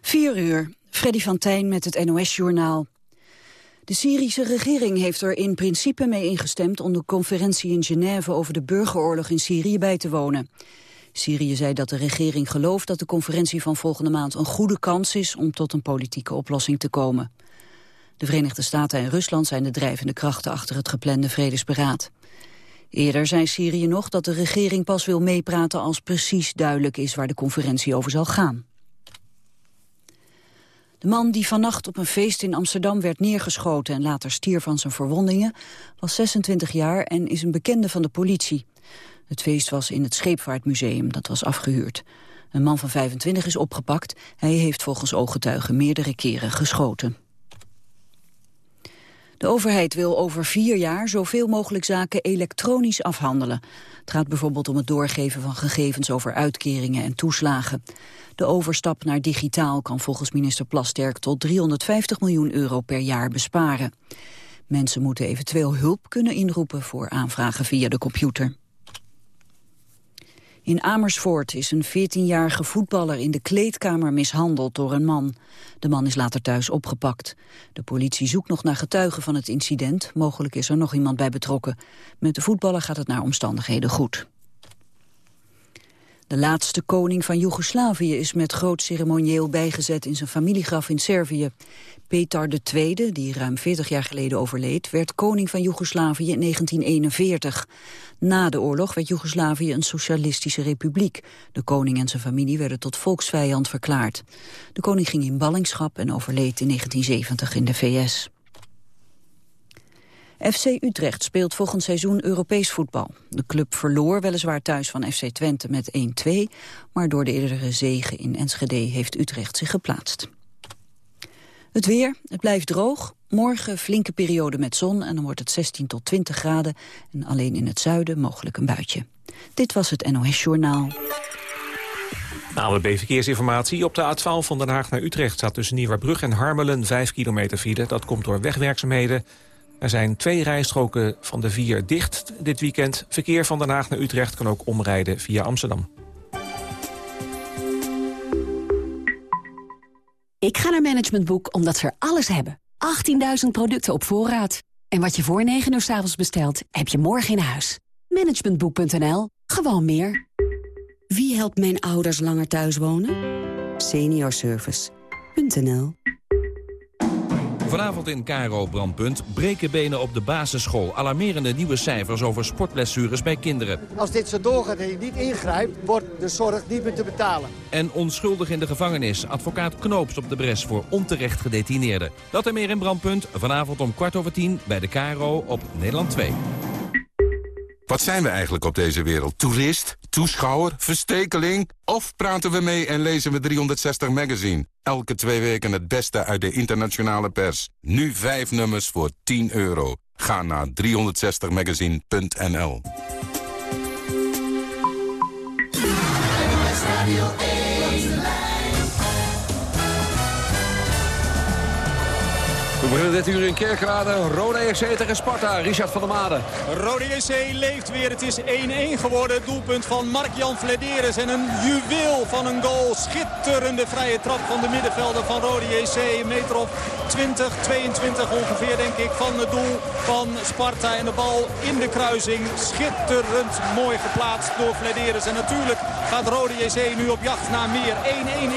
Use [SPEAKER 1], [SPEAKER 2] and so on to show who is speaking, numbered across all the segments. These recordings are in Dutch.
[SPEAKER 1] 4 uur, Freddy van Tijn met het NOS-journaal. De Syrische regering heeft er in principe mee ingestemd... om de conferentie in Genève over de burgeroorlog in Syrië bij te wonen. Syrië zei dat de regering gelooft dat de conferentie van volgende maand... een goede kans is om tot een politieke oplossing te komen. De Verenigde Staten en Rusland zijn de drijvende krachten... achter het geplande vredesberaad. Eerder zei Syrië nog dat de regering pas wil meepraten... als precies duidelijk is waar de conferentie over zal gaan. De man die vannacht op een feest in Amsterdam werd neergeschoten en later stierf van zijn verwondingen, was 26 jaar en is een bekende van de politie. Het feest was in het Scheepvaartmuseum, dat was afgehuurd. Een man van 25 is opgepakt. Hij heeft volgens ooggetuigen meerdere keren geschoten. De overheid wil over vier jaar zoveel mogelijk zaken elektronisch afhandelen. Het gaat bijvoorbeeld om het doorgeven van gegevens over uitkeringen en toeslagen. De overstap naar digitaal kan volgens minister Plasterk tot 350 miljoen euro per jaar besparen. Mensen moeten eventueel hulp kunnen inroepen voor aanvragen via de computer. In Amersfoort is een 14-jarige voetballer in de kleedkamer mishandeld door een man. De man is later thuis opgepakt. De politie zoekt nog naar getuigen van het incident. Mogelijk is er nog iemand bij betrokken. Met de voetballer gaat het naar omstandigheden goed. De laatste koning van Joegoslavië is met groot ceremonieel bijgezet in zijn familiegraf in Servië. Petar II, die ruim 40 jaar geleden overleed, werd koning van Joegoslavië in 1941. Na de oorlog werd Joegoslavië een socialistische republiek. De koning en zijn familie werden tot volksvijand verklaard. De koning ging in ballingschap en overleed in 1970 in de VS. FC Utrecht speelt volgend seizoen Europees voetbal. De club verloor weliswaar thuis van FC Twente met 1-2... maar door de eerdere zegen in Enschede heeft Utrecht zich geplaatst. Het weer, het blijft droog. Morgen flinke periode met zon en dan wordt het 16 tot 20 graden. En alleen in het zuiden mogelijk een buitje. Dit was het NOS Journaal.
[SPEAKER 2] De verkeersinformatie Op de A12 van Den Haag naar Utrecht staat tussen Nieuwerbrug en Harmelen 5 kilometer file. Dat komt door wegwerkzaamheden. Er zijn twee rijstroken van de vier dicht dit weekend. Verkeer van Den Haag naar Utrecht kan ook omrijden via Amsterdam.
[SPEAKER 3] Ik ga naar Management Boek omdat ze er alles hebben. 18.000 producten op voorraad. En wat je voor 9 uur s avonds bestelt, heb je morgen in huis. Managementboek.nl. Gewoon meer. Wie helpt mijn ouders langer thuis wonen? Seniorservice.nl
[SPEAKER 4] Vanavond in Caro Brandpunt breken benen op de basisschool. Alarmerende nieuwe cijfers over sportblessures bij kinderen.
[SPEAKER 5] Als dit zo doorgaat en je niet ingrijpt, wordt de zorg niet meer te betalen.
[SPEAKER 4] En onschuldig in de gevangenis. Advocaat Knoops op de bres voor onterecht gedetineerden. Dat en meer in Brandpunt. Vanavond om kwart over tien bij de Caro op Nederland 2.
[SPEAKER 6] Wat zijn we eigenlijk op deze wereld? Toerist? Toeschouwer? Verstekeling? Of praten we mee en lezen we 360 Magazine? Elke twee weken het beste uit de internationale pers. Nu vijf nummers voor 10 euro. Ga naar 360magazine.nl
[SPEAKER 7] We beginnen dit uur in Kerkrade. Rode EC tegen Sparta. Richard van der Made.
[SPEAKER 8] Rode EC leeft weer. Het is 1-1 geworden. doelpunt van Mark-Jan Flederis. En een juweel van een goal. Schitterende vrije trap van de middenvelder van Rode EC. Meter of 20, 22 ongeveer denk ik van het doel van Sparta. En de bal in de kruising. Schitterend mooi geplaatst door Flederis. En natuurlijk gaat Rode EC nu op jacht naar meer.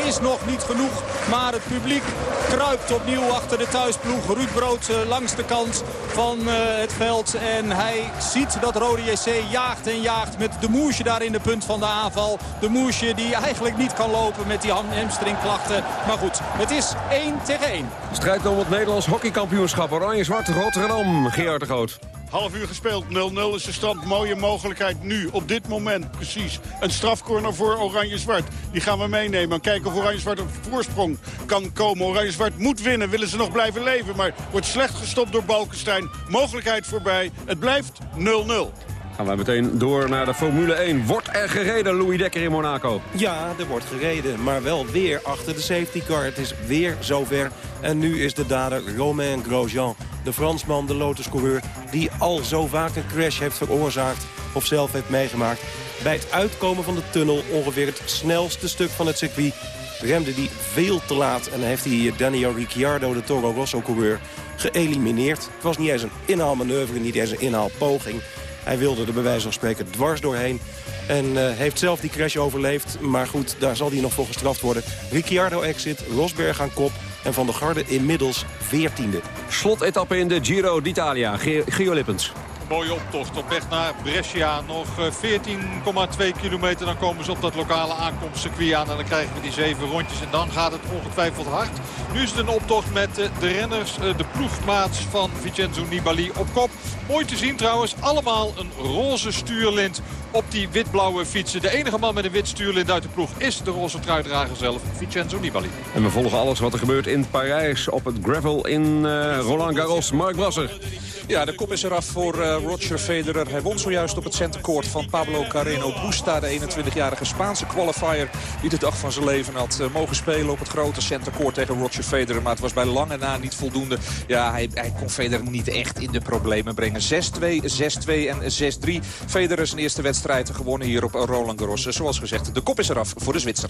[SPEAKER 8] 1-1 is nog niet genoeg. Maar het publiek kruipt opnieuw achter de thuisploeg ploeg. Ruud Brood langs de kant van eh, het veld. En hij ziet dat Rode JC jaagt en jaagt met de Moesje daar in de punt van de aanval. De Moesje die eigenlijk niet kan lopen met die hamstringklachten. Maar goed, het is 1 tegen 1.
[SPEAKER 7] Strijd om het Nederlands hockeykampioenschap. Oranje-zwart Rotterdam. Gerard de Groot.
[SPEAKER 9] Half uur gespeeld, 0-0 is de stand. Mooie mogelijkheid nu, op dit moment precies. Een strafcorner voor Oranje-Zwart. Die gaan we meenemen en kijken of Oranje-Zwart op voorsprong kan komen. Oranje-Zwart moet winnen, willen ze nog blijven leven. Maar wordt slecht gestopt door Balkenstein. Mogelijkheid voorbij, het blijft 0-0.
[SPEAKER 7] Gaan wij meteen door naar de Formule 1. Wordt er gereden, Louis Dekker in Monaco?
[SPEAKER 10] Ja, er wordt gereden, maar wel weer achter de safety car. Het is weer zover. En nu is de dader Romain Grosjean, de Fransman, de Lotus-coureur... die al zo vaak een crash heeft veroorzaakt of zelf heeft meegemaakt. Bij het uitkomen van de tunnel ongeveer het snelste stuk van het circuit remde hij veel te laat. En heeft hij Daniel Ricciardo, de Toro Rosso-coureur, geëlimineerd. Het was niet eens een inhaalmanoeuvre, niet eens een inhaalpoging. Hij wilde er bij wijze van spreken dwars doorheen. En uh, heeft zelf die crash overleefd. Maar goed, daar zal hij nog voor gestraft worden. Ricciardo exit, Rosberg aan kop. En Van der Garde inmiddels 14e.
[SPEAKER 7] Slotetappe in de Giro d'Italia. Gio Lippens
[SPEAKER 11] mooie optocht op weg naar Brescia. Nog 14,2 eh, kilometer. Dan komen ze op dat lokale aankomstcircuit aan. En dan krijgen we die zeven rondjes. En dan gaat het ongetwijfeld hard. Nu is het een optocht met eh, de renners. Eh, de ploegmaats van Vincenzo Nibali op kop. Mooi te zien trouwens. Allemaal een roze stuurlint op die wit-blauwe fietsen. De enige man met een wit stuurlint uit de ploeg is de roze truidrager zelf, Vincenzo Nibali.
[SPEAKER 7] En we volgen alles wat er gebeurt in Parijs op het gravel in Roland Garros. Mark Brasser.
[SPEAKER 12] Ja, de kop is eraf voor uh, Roger Federer. Hij won zojuist op het centercourt van Pablo Carreno Busta. De 21-jarige Spaanse qualifier die de dag van zijn leven had uh, mogen spelen op het grote centercourt tegen Roger Federer. Maar het was bij lange na niet voldoende. Ja, hij, hij kon Federer niet echt in de problemen brengen. 6-2, 6-2 en 6-3. Federer zijn eerste wedstrijd gewonnen hier op Roland Garros. Zoals gezegd, de kop is eraf voor de Zwitser.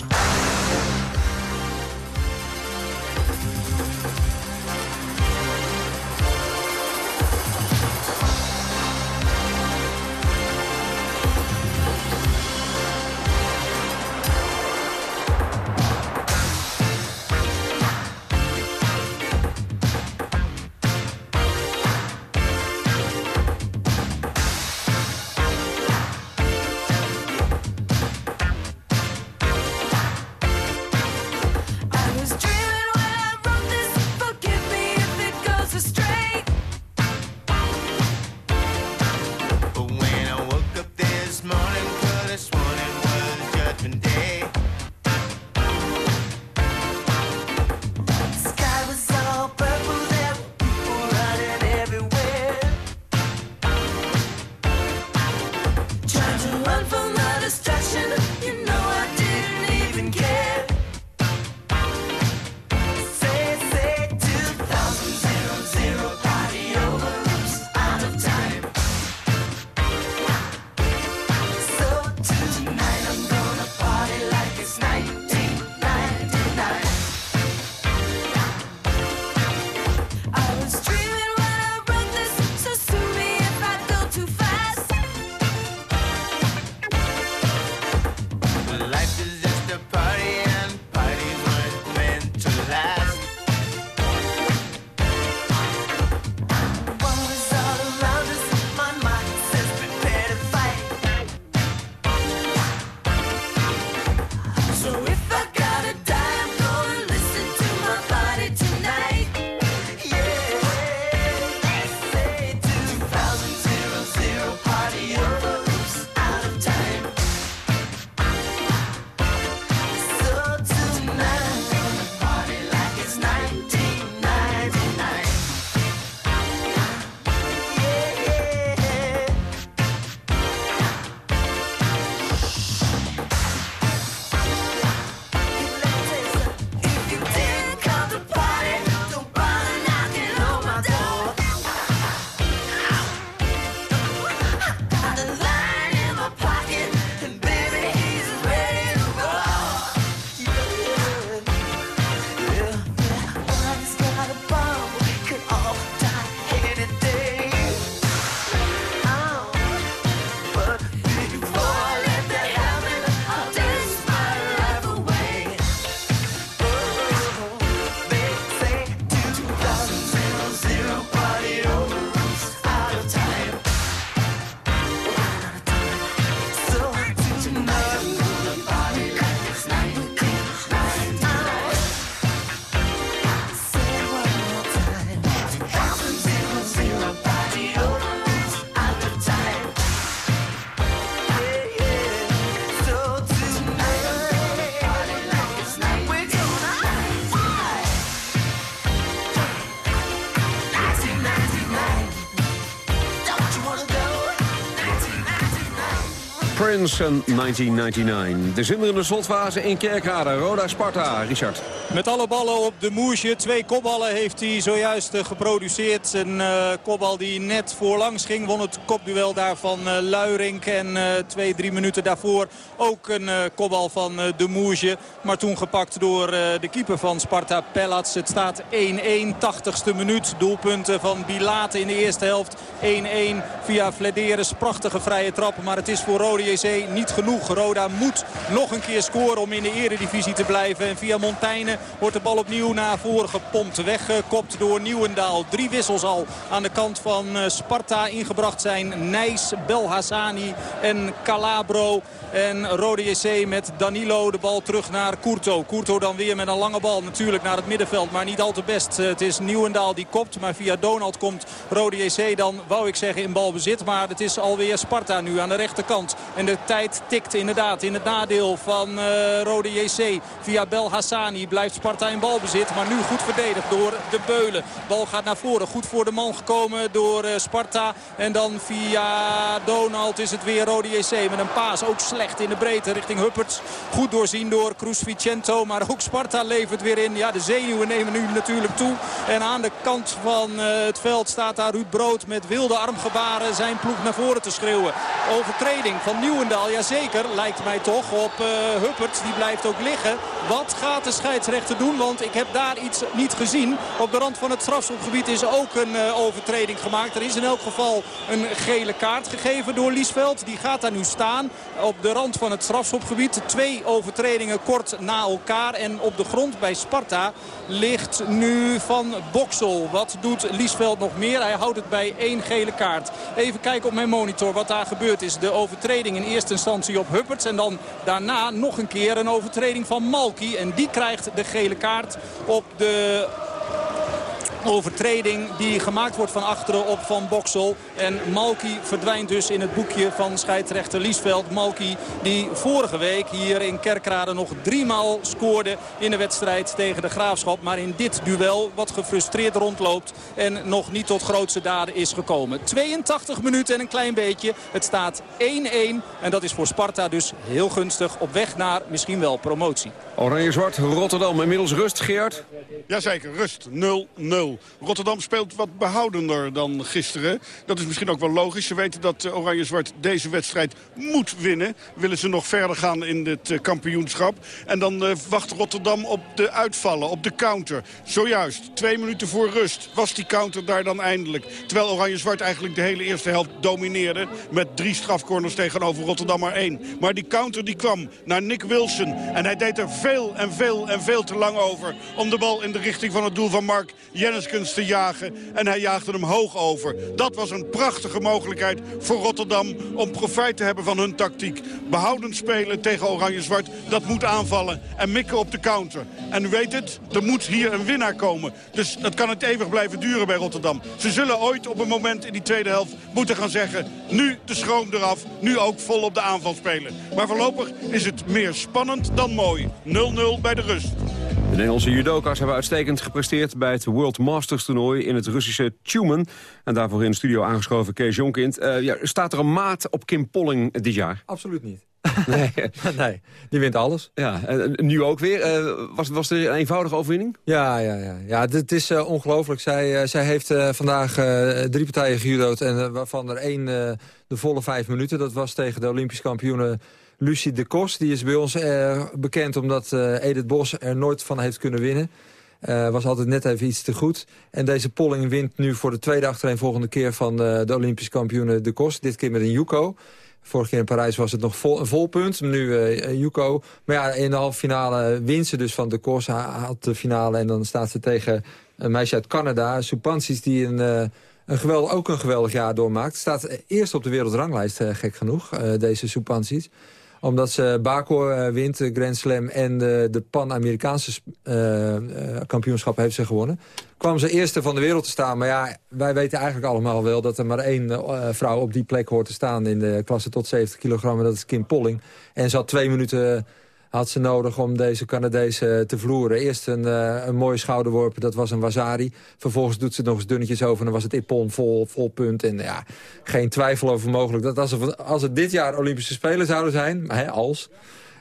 [SPEAKER 7] En 1999. De zinderende slotfase in Kerkrade. Roda Sparta, Richard.
[SPEAKER 8] Met alle ballen op de moesje. Twee kopballen heeft hij zojuist uh, geproduceerd. Een uh, kopbal die net voorlangs ging. Won het kopduel daar van uh, Luirink. En twee, drie minuten daarvoor ook een kopbal van de moesje. Maar toen gepakt door de keeper van Sparta, Pellats. Het staat 1-1, 80ste minuut. Doelpunten van Bilate in de eerste helft. 1-1 via Flederis. Prachtige vrije trap. Maar het is voor Rode JC niet genoeg. Roda moet nog een keer scoren om in de eredivisie te blijven. En via Montaigne wordt de bal opnieuw naar voren gepompt. Weggekopt door Nieuwendaal. Drie wissels al aan de kant van eh, Sparta ingebracht zijn. Nijs, Belhassani en Calabro. En Rode JC met Danilo de bal terug naar Courto. Courto dan weer met een lange bal natuurlijk naar het middenveld. Maar niet al te best. Het is Nieuwendaal die kopt. Maar via Donald komt Rode JC dan, wou ik zeggen, in balbezit. Maar het is alweer Sparta nu aan de rechterkant. En de tijd tikt inderdaad in het nadeel van uh, Rode JC. Via Belhassani blijft Sparta in balbezit. Maar nu goed verdedigd door de Beulen. Bal gaat naar voren. Goed voor de man gekomen door uh, Sparta. En dan via Donald is het weer Rode JC met een paas. Ook slecht in de breedte richting Hupperts. Goed doorzien door Cruz Vicento. Maar ook Sparta levert weer in. Ja, de zenuwen nemen nu natuurlijk toe. En aan de kant van uh, het veld staat daar Ruud Brood met wilde armgebaren zijn ploeg naar voren te schreeuwen. Overtreding van Nieuwendaal, jazeker, lijkt mij toch, op uh, Huppert. Die blijft ook liggen. Wat gaat de scheidsrechter doen? Want ik heb daar iets niet gezien. Op de rand van het strafschopgebied is ook een uh, overtreding gemaakt. Er is in elk geval een gele kaart gegeven door Liesveld. Die gaat daar nu staan op de rand van het strafschopgebied. Twee overtredingen kort na elkaar. En op de grond bij Sparta ligt nu Van Boksel. Wat doet Liesveld nog meer? Hij houdt het bij één gele kaart. Even kijken op mijn monitor wat daar gebeurd is. De overtreding in eerste instantie op Hupperts. En dan daarna nog een keer een overtreding van Malky. En die krijgt de gele kaart op de overtreding die gemaakt wordt van achteren op Van Boksel. En Malky verdwijnt dus in het boekje van scheidsrechter Liesveld. Malky die vorige week hier in Kerkrade nog driemaal scoorde in de wedstrijd tegen de Graafschap. Maar in dit duel wat gefrustreerd rondloopt en nog niet tot grootste daden is gekomen. 82 minuten en een klein beetje. Het staat 1-1 en dat is voor Sparta dus heel gunstig op weg naar misschien wel promotie.
[SPEAKER 7] Oranje-zwart, Rotterdam, inmiddels rust, Geert?
[SPEAKER 9] Jazeker, rust 0-0. Rotterdam speelt wat behoudender dan gisteren. Dat is misschien ook wel logisch. Ze weten dat eh, Oranje-Zwart deze wedstrijd moet winnen. Willen ze nog verder gaan in het eh, kampioenschap. En dan uh, wacht Rotterdam op de uitvallen, op de counter. Zojuist, twee minuten voor rust was die counter daar dan eindelijk. Terwijl Oranje-Zwart eigenlijk de hele eerste helft domineerde. Met drie strafcorners tegenover Rotterdam maar één. Maar die counter die kwam naar Nick Wilson. En hij deed er veel en veel en veel te lang over. Om de bal in de richting van het doel van Mark Jennis te jagen. En hij jaagde hem hoog over. Dat was een prachtige mogelijkheid voor Rotterdam om profijt te hebben van hun tactiek. Behoudend spelen tegen Oranje-Zwart, dat moet aanvallen. En mikken op de counter. En u weet het, er moet hier een winnaar komen. Dus dat kan het eeuwig blijven duren bij Rotterdam. Ze zullen ooit op een moment in die tweede helft moeten gaan zeggen... nu de schroom eraf, nu ook vol op de aanval spelen. Maar voorlopig is het meer spannend dan mooi. 0-0 bij de rust.
[SPEAKER 7] Nederlandse judoka's hebben uitstekend gepresteerd bij het World Masters toernooi in het Russische Tumen. En daarvoor in de studio aangeschoven Kees Jonkind. Uh, ja, staat er een maat op Kim Polling dit jaar?
[SPEAKER 13] Absoluut niet. Nee. nee, die wint alles.
[SPEAKER 7] Ja, en nu ook weer. Uh, was, was er een eenvoudige overwinning?
[SPEAKER 13] Ja, ja, ja. ja het is uh, ongelooflijk. Zij, uh, zij heeft vandaag drie partijen gejudood... en waarvan er één de volle vijf minuten. Dat was tegen de Olympisch kampioenen Lucie de Kos. Die is bij ons uh, bekend omdat uh, Edith Bos er nooit van heeft kunnen winnen. Uh, was altijd net even iets te goed. En deze polling wint nu voor de tweede achtereen volgende keer van de Olympisch kampioen de Kos. Dit keer met een Yuko. Vorige keer in Parijs was het nog vol, een vol punt. Nu uh. Maar ja, in de halve finale wint ze dus van de Kos. Haalt de finale en dan staat ze tegen een meisje uit Canada. Supansis die een... een geweld, ook een geweldig jaar doormaakt. Staat eerst op de wereldranglijst, gek genoeg, deze Supansis omdat ze Baco uh, wint, de Grand Slam en de, de Pan-Amerikaanse uh, kampioenschap heeft ze gewonnen. Kwam ze eerste van de wereld te staan. Maar ja, wij weten eigenlijk allemaal wel dat er maar één vrouw op die plek hoort te staan... in de klasse tot 70 kilogram, dat is Kim Polling. En ze had twee minuten had ze nodig om deze Canadezen te vloeren. Eerst een, een mooie schouderworp, dat was een Wazari. Vervolgens doet ze nog eens dunnetjes over en dan was het Ippon vol, vol punt. En ja, geen twijfel over mogelijk dat als, als het dit jaar Olympische Spelen zouden zijn, hè, als...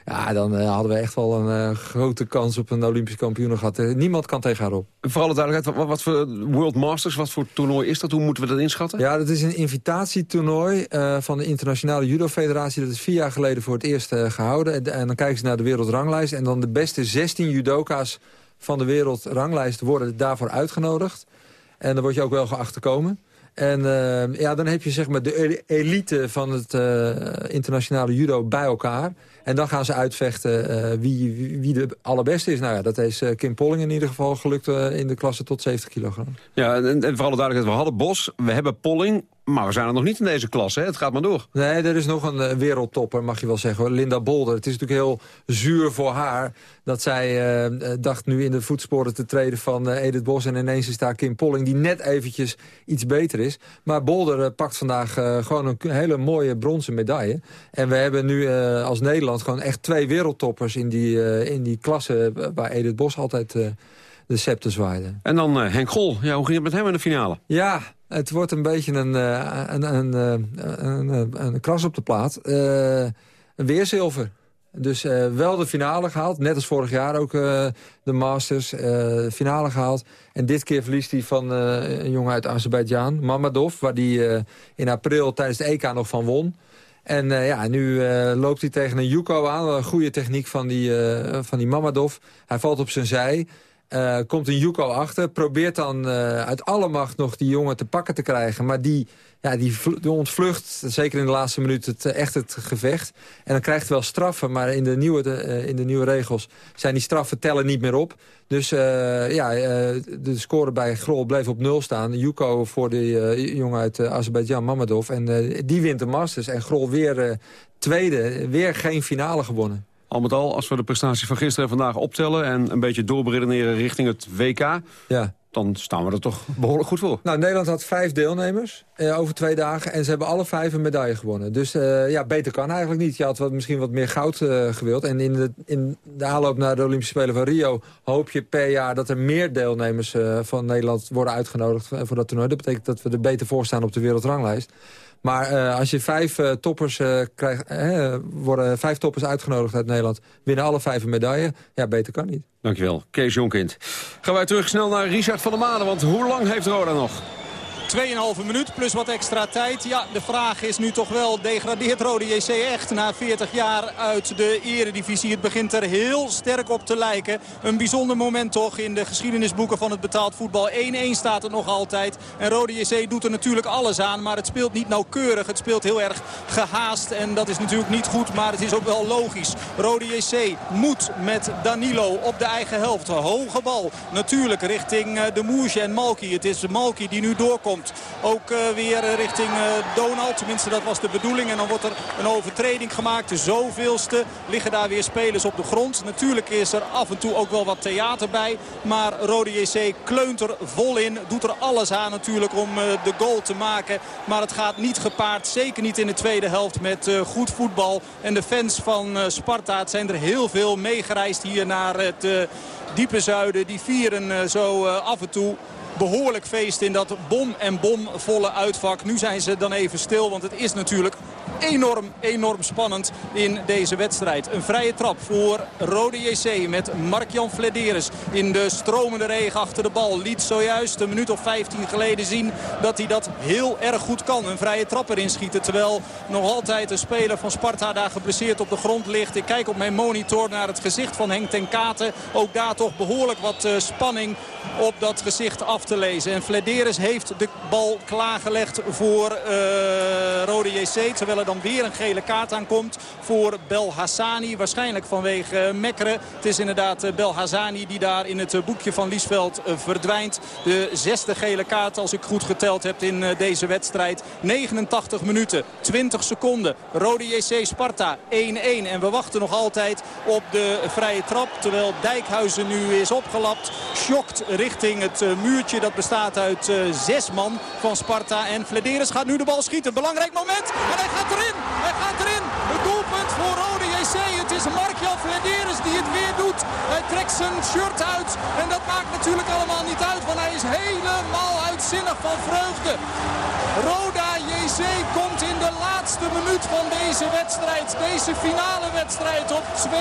[SPEAKER 13] Ja, dan uh, hadden we echt wel een uh, grote kans op een Olympisch kampioen gehad. Uh, niemand kan tegen haar op.
[SPEAKER 7] Voor alle duidelijkheid, wat, wat, voor World Masters, wat voor toernooi is dat? Hoe moeten we dat inschatten?
[SPEAKER 13] Ja, dat is een invitatietoernooi van de Internationale Judo Federatie. Dat is vier jaar geleden voor het eerst gehouden. En, en, dan kijken ze naar de wereldranglijst. En dan de beste 16 judoka's van de wereldranglijst worden daarvoor uitgenodigd. En dan word je ook wel geacht te komen. En ja, dan heb je zeg maar de elite van het internationale judo bij elkaar. En dan gaan ze uitvechten uh, wie, wie, de allerbeste is. Nou ja, dat is uh, Kim Polling in ieder geval gelukt in de klasse tot 70 kilogram.
[SPEAKER 7] Ja, en, en voor alle duidelijkheid, we hadden Bos, we hebben Polling... Maar we zijn er nog niet in deze klasse, hè? het gaat maar door.
[SPEAKER 13] Nee, er is nog een wereldtopper, mag je wel zeggen. Linda Bolder. Het is natuurlijk heel zuur voor haar... dat zij uh, dacht nu in de voetsporen te treden van uh, Edith Bos... en ineens is daar Kim Polling, die net eventjes iets beter is. Maar Bolder uh, pakt vandaag gewoon een hele mooie bronzen medaille. En we hebben nu als Nederland gewoon echt twee wereldtoppers... in die, in die klasse waar Edith Bos altijd de scepter zwaaide.
[SPEAKER 7] En dan Henk Gol. Ja, hoe ging het met hem in de finale?
[SPEAKER 13] Ja, het wordt een beetje een, een, een, een, een, een kras op de plaat. Uh, weer zilver. Dus wel de finale gehaald. Net als vorig jaar ook de Masters. Uh, finale gehaald. En dit keer verliest hij van een jongen uit Azerbeidzjan. Mamadov. Waar hij in april tijdens de EK nog van won. En ja, nu loopt hij tegen een Yuko aan. Een goede techniek van die, van die Mamadov. Hij valt op zijn zij. Uh, komt een Yuko achter. Probeert dan uh, uit alle macht nog die jongen te pakken te krijgen. Maar die, ja, die, ontvlucht, zeker in de laatste minuut, het, echt het gevecht. En dan krijgt hij wel straffen. Maar in de nieuwe, in de nieuwe regels zijn die straffen tellen niet meer op. Dus ja, de score bij Grol bleef op nul staan. Yuko voor de jongen uit Azerbeidzjan, Mamadov. En die wint de Masters. En Grol weer tweede. Weer geen finale gewonnen.
[SPEAKER 7] Al met al, als we de prestatie van gisteren en vandaag optellen... en een beetje doorberedeneren richting het WK... Ja. dan staan we er toch behoorlijk goed voor.
[SPEAKER 13] Nou, Nederland had vijf deelnemers eh, over twee dagen... en ze hebben alle vijf een medaille gewonnen. Dus uh, ja, beter kan eigenlijk niet. Je had wat, misschien wat meer goud uh, gewild. En in de, in de aanloop naar de Olympische Spelen van Rio... hoop je per jaar dat er meer deelnemers van Nederland worden uitgenodigd... voor dat toernooi. Dat betekent dat we er beter voor staan op de wereldranglijst. Maar uh, als je vijf uh, toppers uh, krijgt, worden vijf toppers uitgenodigd uit Nederland, winnen alle vijf een medaille. Ja, beter kan niet.
[SPEAKER 7] Dankjewel, Kees Jonkind. Gaan wij terug snel naar Richard van der Maden, want hoe lang heeft Roda nog?
[SPEAKER 8] 2,5 minuut plus wat extra tijd. Ja, de vraag is nu toch wel, degradeert Rode JC echt na 40 jaar uit de eredivisie? Het begint er heel sterk op te lijken. Een bijzonder moment toch in de geschiedenisboeken van het betaald voetbal. 1-1 staat het nog altijd. En Rode JC doet er natuurlijk alles aan, maar het speelt niet nauwkeurig. Het speelt heel erg gehaast en dat is natuurlijk niet goed, maar het is ook wel logisch. Rode JC moet met Danilo op de eigen helft. Hoge bal natuurlijk richting eh, de Moesje en Malki. Het is Malki die nu doorkomt. Ook uh, weer richting uh, Donald. Tenminste, dat was de bedoeling. En dan wordt er een overtreding gemaakt. De zoveelste liggen daar weer spelers op de grond. Natuurlijk is er af en toe ook wel wat theater bij. Maar Rode JC kleunt er vol in. Doet er alles aan natuurlijk om de goal te maken. Maar het gaat niet gepaard. Zeker niet in de tweede helft met goed voetbal. En de fans van Sparta, zijn er heel veel meegereisd hier naar het diepe zuiden. Die vieren zo af en toe behoorlijk feest in dat bom en bom volle uitvak. Nu zijn ze dan even stil, want het is natuurlijk enorm, enorm spannend in deze wedstrijd. Een vrije trap voor Rode JC met Mark-Jan in de stromende regen achter de bal. Liet zojuist een minuut of 15 geleden zien dat hij dat heel erg goed kan. Een vrije trap erin schieten terwijl nog altijd een speler van Sparta daar geblesseerd op de grond ligt. Ik kijk op mijn monitor naar het gezicht van Henk ten Katen. Ook daar toch behoorlijk wat uh, spanning op dat gezicht af lezen. En Flederis heeft de bal klaargelegd voor uh, Rode JC. Terwijl er dan weer een gele kaart aankomt voor Bel Hassani. Waarschijnlijk vanwege uh, Mekkeren. Het is inderdaad uh, Bel Hassani die daar in het boekje van Liesveld verdwijnt. De zesde gele kaart als ik goed geteld heb in deze wedstrijd. 89 minuten, 20 seconden. Rode JC Sparta 1-1. En we wachten nog altijd op de vrije trap. Terwijl Dijkhuizen nu is opgelapt. Schokt richting het muurtje. Dat bestaat uit zes man van Sparta. En Flederis gaat nu de bal schieten. Belangrijk moment. En hij gaat erin. Hij gaat erin. Het doelpunt voor Rode JC. Het is Mark-Jan Flederis die het weer doet. Hij trekt zijn shirt uit. En dat maakt natuurlijk allemaal niet uit. Want hij is helemaal uitzinnig van vreugde. Roda JC komt in de laatste minuut van deze wedstrijd. Deze finale wedstrijd op 2-1.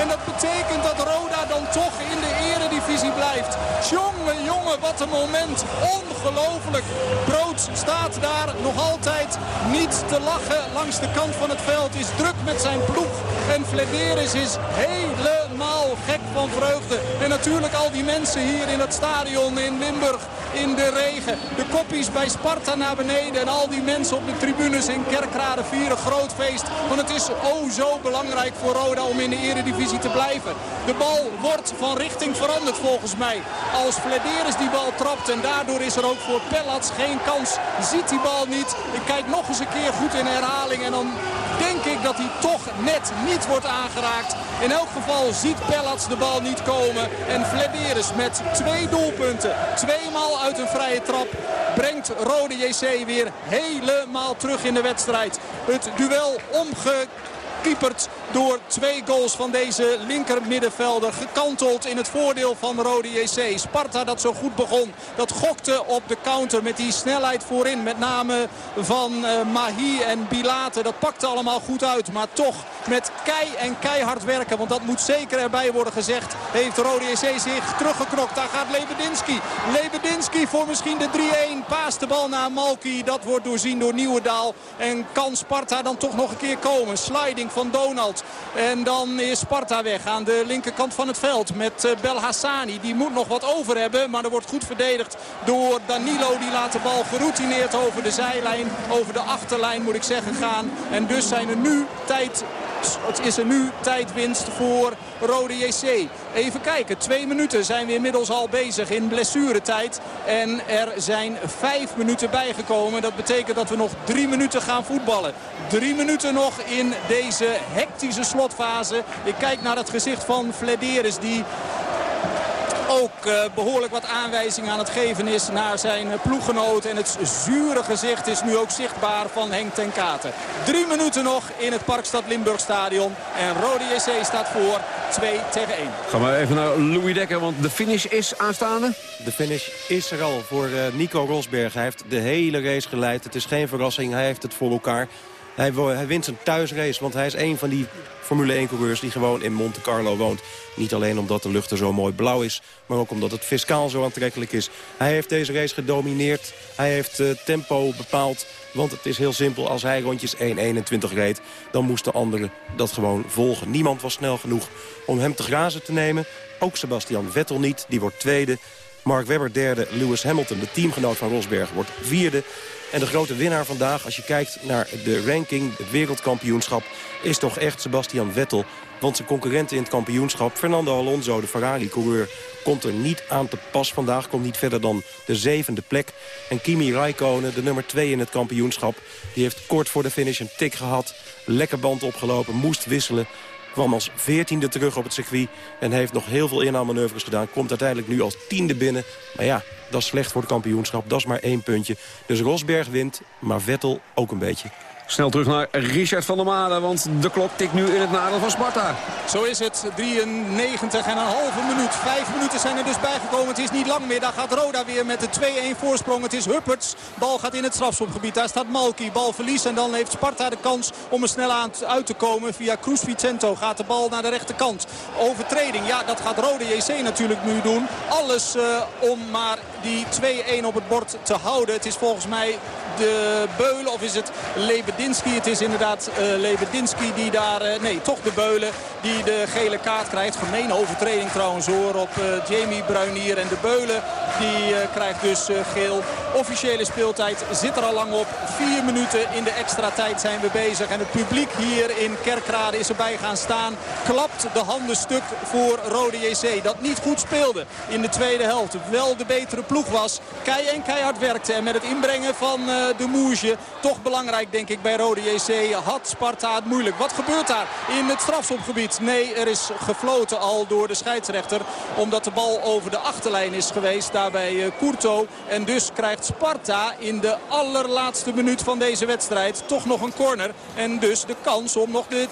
[SPEAKER 8] En dat betekent dat Roda dan toch in de eredivisie blijft. Jongen, jongen, wat een moment. Ongelooflijk. Brood staat daar nog altijd niet te lachen langs de kant van het veld. Is druk met zijn ploeg. En Flederis is helemaal gek van vreugde. En natuurlijk al die mensen hier in het stadion in Limburg in de regen. De koppies bij Sparta naar beneden. En al die mensen op de tribunes in Kerkrade vieren groot feest. Want het is oh zo belangrijk voor Roda om in de eredivisie te blijven. De bal wordt van richting veranderd volgens mij. Als Flederis die bal trapt en daardoor is er ook voor Pellats geen kans. Ziet die bal niet. Ik kijk nog eens een keer goed in herhaling en dan denk ik dat hij toch net niet wordt aangeraakt. In elk geval ziet Pellats de bal niet komen. En Flederis met twee doelpunten. Tweemaal uit een vrije trap brengt Rode JC weer helemaal terug in de wedstrijd. Het duel omge gekieperd door twee goals van deze linker middenvelder. Gekanteld in het voordeel van Rode JC. Sparta dat zo goed begon. Dat gokte op de counter met die snelheid voorin. Met name van uh, Mahi en Bilate. Dat pakte allemaal goed uit. Maar toch met kei en keihard werken. Want dat moet zeker erbij worden gezegd. Heeft Rode JC zich teruggeknokt. Daar gaat Lebedinski. Lebedinski voor misschien de 3-1. Paast de bal naar Malki. Dat wordt doorzien door Nieuwendaal. En kan Sparta dan toch nog een keer komen. Sliding van Donald. En dan is Sparta weg aan de linkerkant van het veld met uh, Belhassani. Die moet nog wat over hebben, maar er wordt goed verdedigd door Danilo. Die laat de bal geroutineerd over de zijlijn, over de achterlijn moet ik zeggen gaan. En dus zijn er nu tijd het is er nu tijdwinst voor Rode JC. Even kijken, twee minuten zijn we inmiddels al bezig in blessuretijd. En er zijn vijf minuten bijgekomen. Dat betekent dat we nog drie minuten gaan voetballen. Drie minuten nog in deze hectische slotfase. Ik kijk naar het gezicht van Flederis die ook uh, behoorlijk wat aanwijzingen aan het geven is naar zijn ploeggenoot. En het zure gezicht is nu ook zichtbaar van Henk ten Katen. Drie minuten nog in het Parkstad Limburg stadion. En Rode JC staat voor 2 tegen 1.
[SPEAKER 7] Gaan we even naar Louis Dekker, want de finish is aanstaande.
[SPEAKER 10] De finish is er al voor uh, Nico Rosberg. Hij heeft de hele race geleid. Het is geen verrassing, hij heeft het voor elkaar. Hij, wint zijn thuisrace, want hij is een van die Formule 1-coureurs die gewoon in Monte Carlo woont. Niet alleen omdat de lucht er zo mooi blauw is, maar ook omdat het fiscaal zo aantrekkelijk is. Hij heeft deze race gedomineerd, hij heeft uh, tempo bepaald. Want het is heel simpel, als hij rondjes 1.21 reed... dan moesten anderen dat gewoon volgen. Niemand was snel genoeg om hem te grazen te nemen. Ook Sebastian Vettel niet, die wordt tweede. Mark Webber derde, Lewis Hamilton, de teamgenoot van Rosberg, wordt vierde. En de grote winnaar vandaag, als je kijkt naar de ranking, het wereldkampioenschap... is toch echt Sebastian Vettel. Want zijn concurrent in het kampioenschap, Fernando Alonso, de Ferrari-coureur... komt er niet aan te pas vandaag, komt niet verder dan de zevende plek. En Kimi Raikkonen, de nummer twee in het kampioenschap... die heeft kort voor de finish een tik gehad, lekker band opgelopen, moest wisselen kwam als veertiende terug op het circuit... en heeft nog heel veel inhaalmanoeuvres gedaan. Komt uiteindelijk nu als tiende binnen. Maar ja, dat is slecht voor het kampioenschap. Dat is maar één puntje. Dus Rosberg wint, maar Vettel ook een beetje.
[SPEAKER 7] Snel terug naar Richard van der Made, want de klok tikt nu in het nadeel van Sparta.
[SPEAKER 8] Zo is het, 93 en een halve minuut. Vijf minuten zijn er dus bijgekomen. Het is niet lang meer. Daar gaat Roda weer met de 2-1 voorsprong. Het is Hupperts. Bal gaat in het strafschopgebied. Daar staat Malki. Bal verlies en dan heeft Sparta de kans om er snel aan uit te komen. Via Cruz Vicento gaat de bal naar de rechterkant. Overtreding, ja dat gaat Rode JC natuurlijk nu doen. Alles uh, om maar die 2-1 op het bord te houden. Het is volgens mij de Beulen of is het Lebedinski? Het is inderdaad uh, die daar, uh, nee toch de Beulen die de gele kaart krijgt. Gemene overtreding trouwens hoor op uh, Jamie Bruinier. En de Beulen die krijgt dus geel. Officiële speeltijd zit er al lang op. Vier minuten in de extra tijd zijn we bezig. En het publiek hier in Kerkrade is erbij gaan staan. Klapt de handen stuk voor Rode JC. Dat niet goed speelde in de tweede helft. Wel de betere ploeg was. Kei en keihard werkte. En met het inbrengen van de Moesje toch belangrijk denk ik bij Rode JC had Sparta het moeilijk. Wat gebeurt daar in het strafschopgebied? Nee, er is gefloten al door de scheidsrechter. Omdat de bal over de achterlijn is geweest. Daarbij Courto. En dus krijgt Sparta in de allerlaatste minuut van deze wedstrijd toch nog een corner. En dus de kans om nog de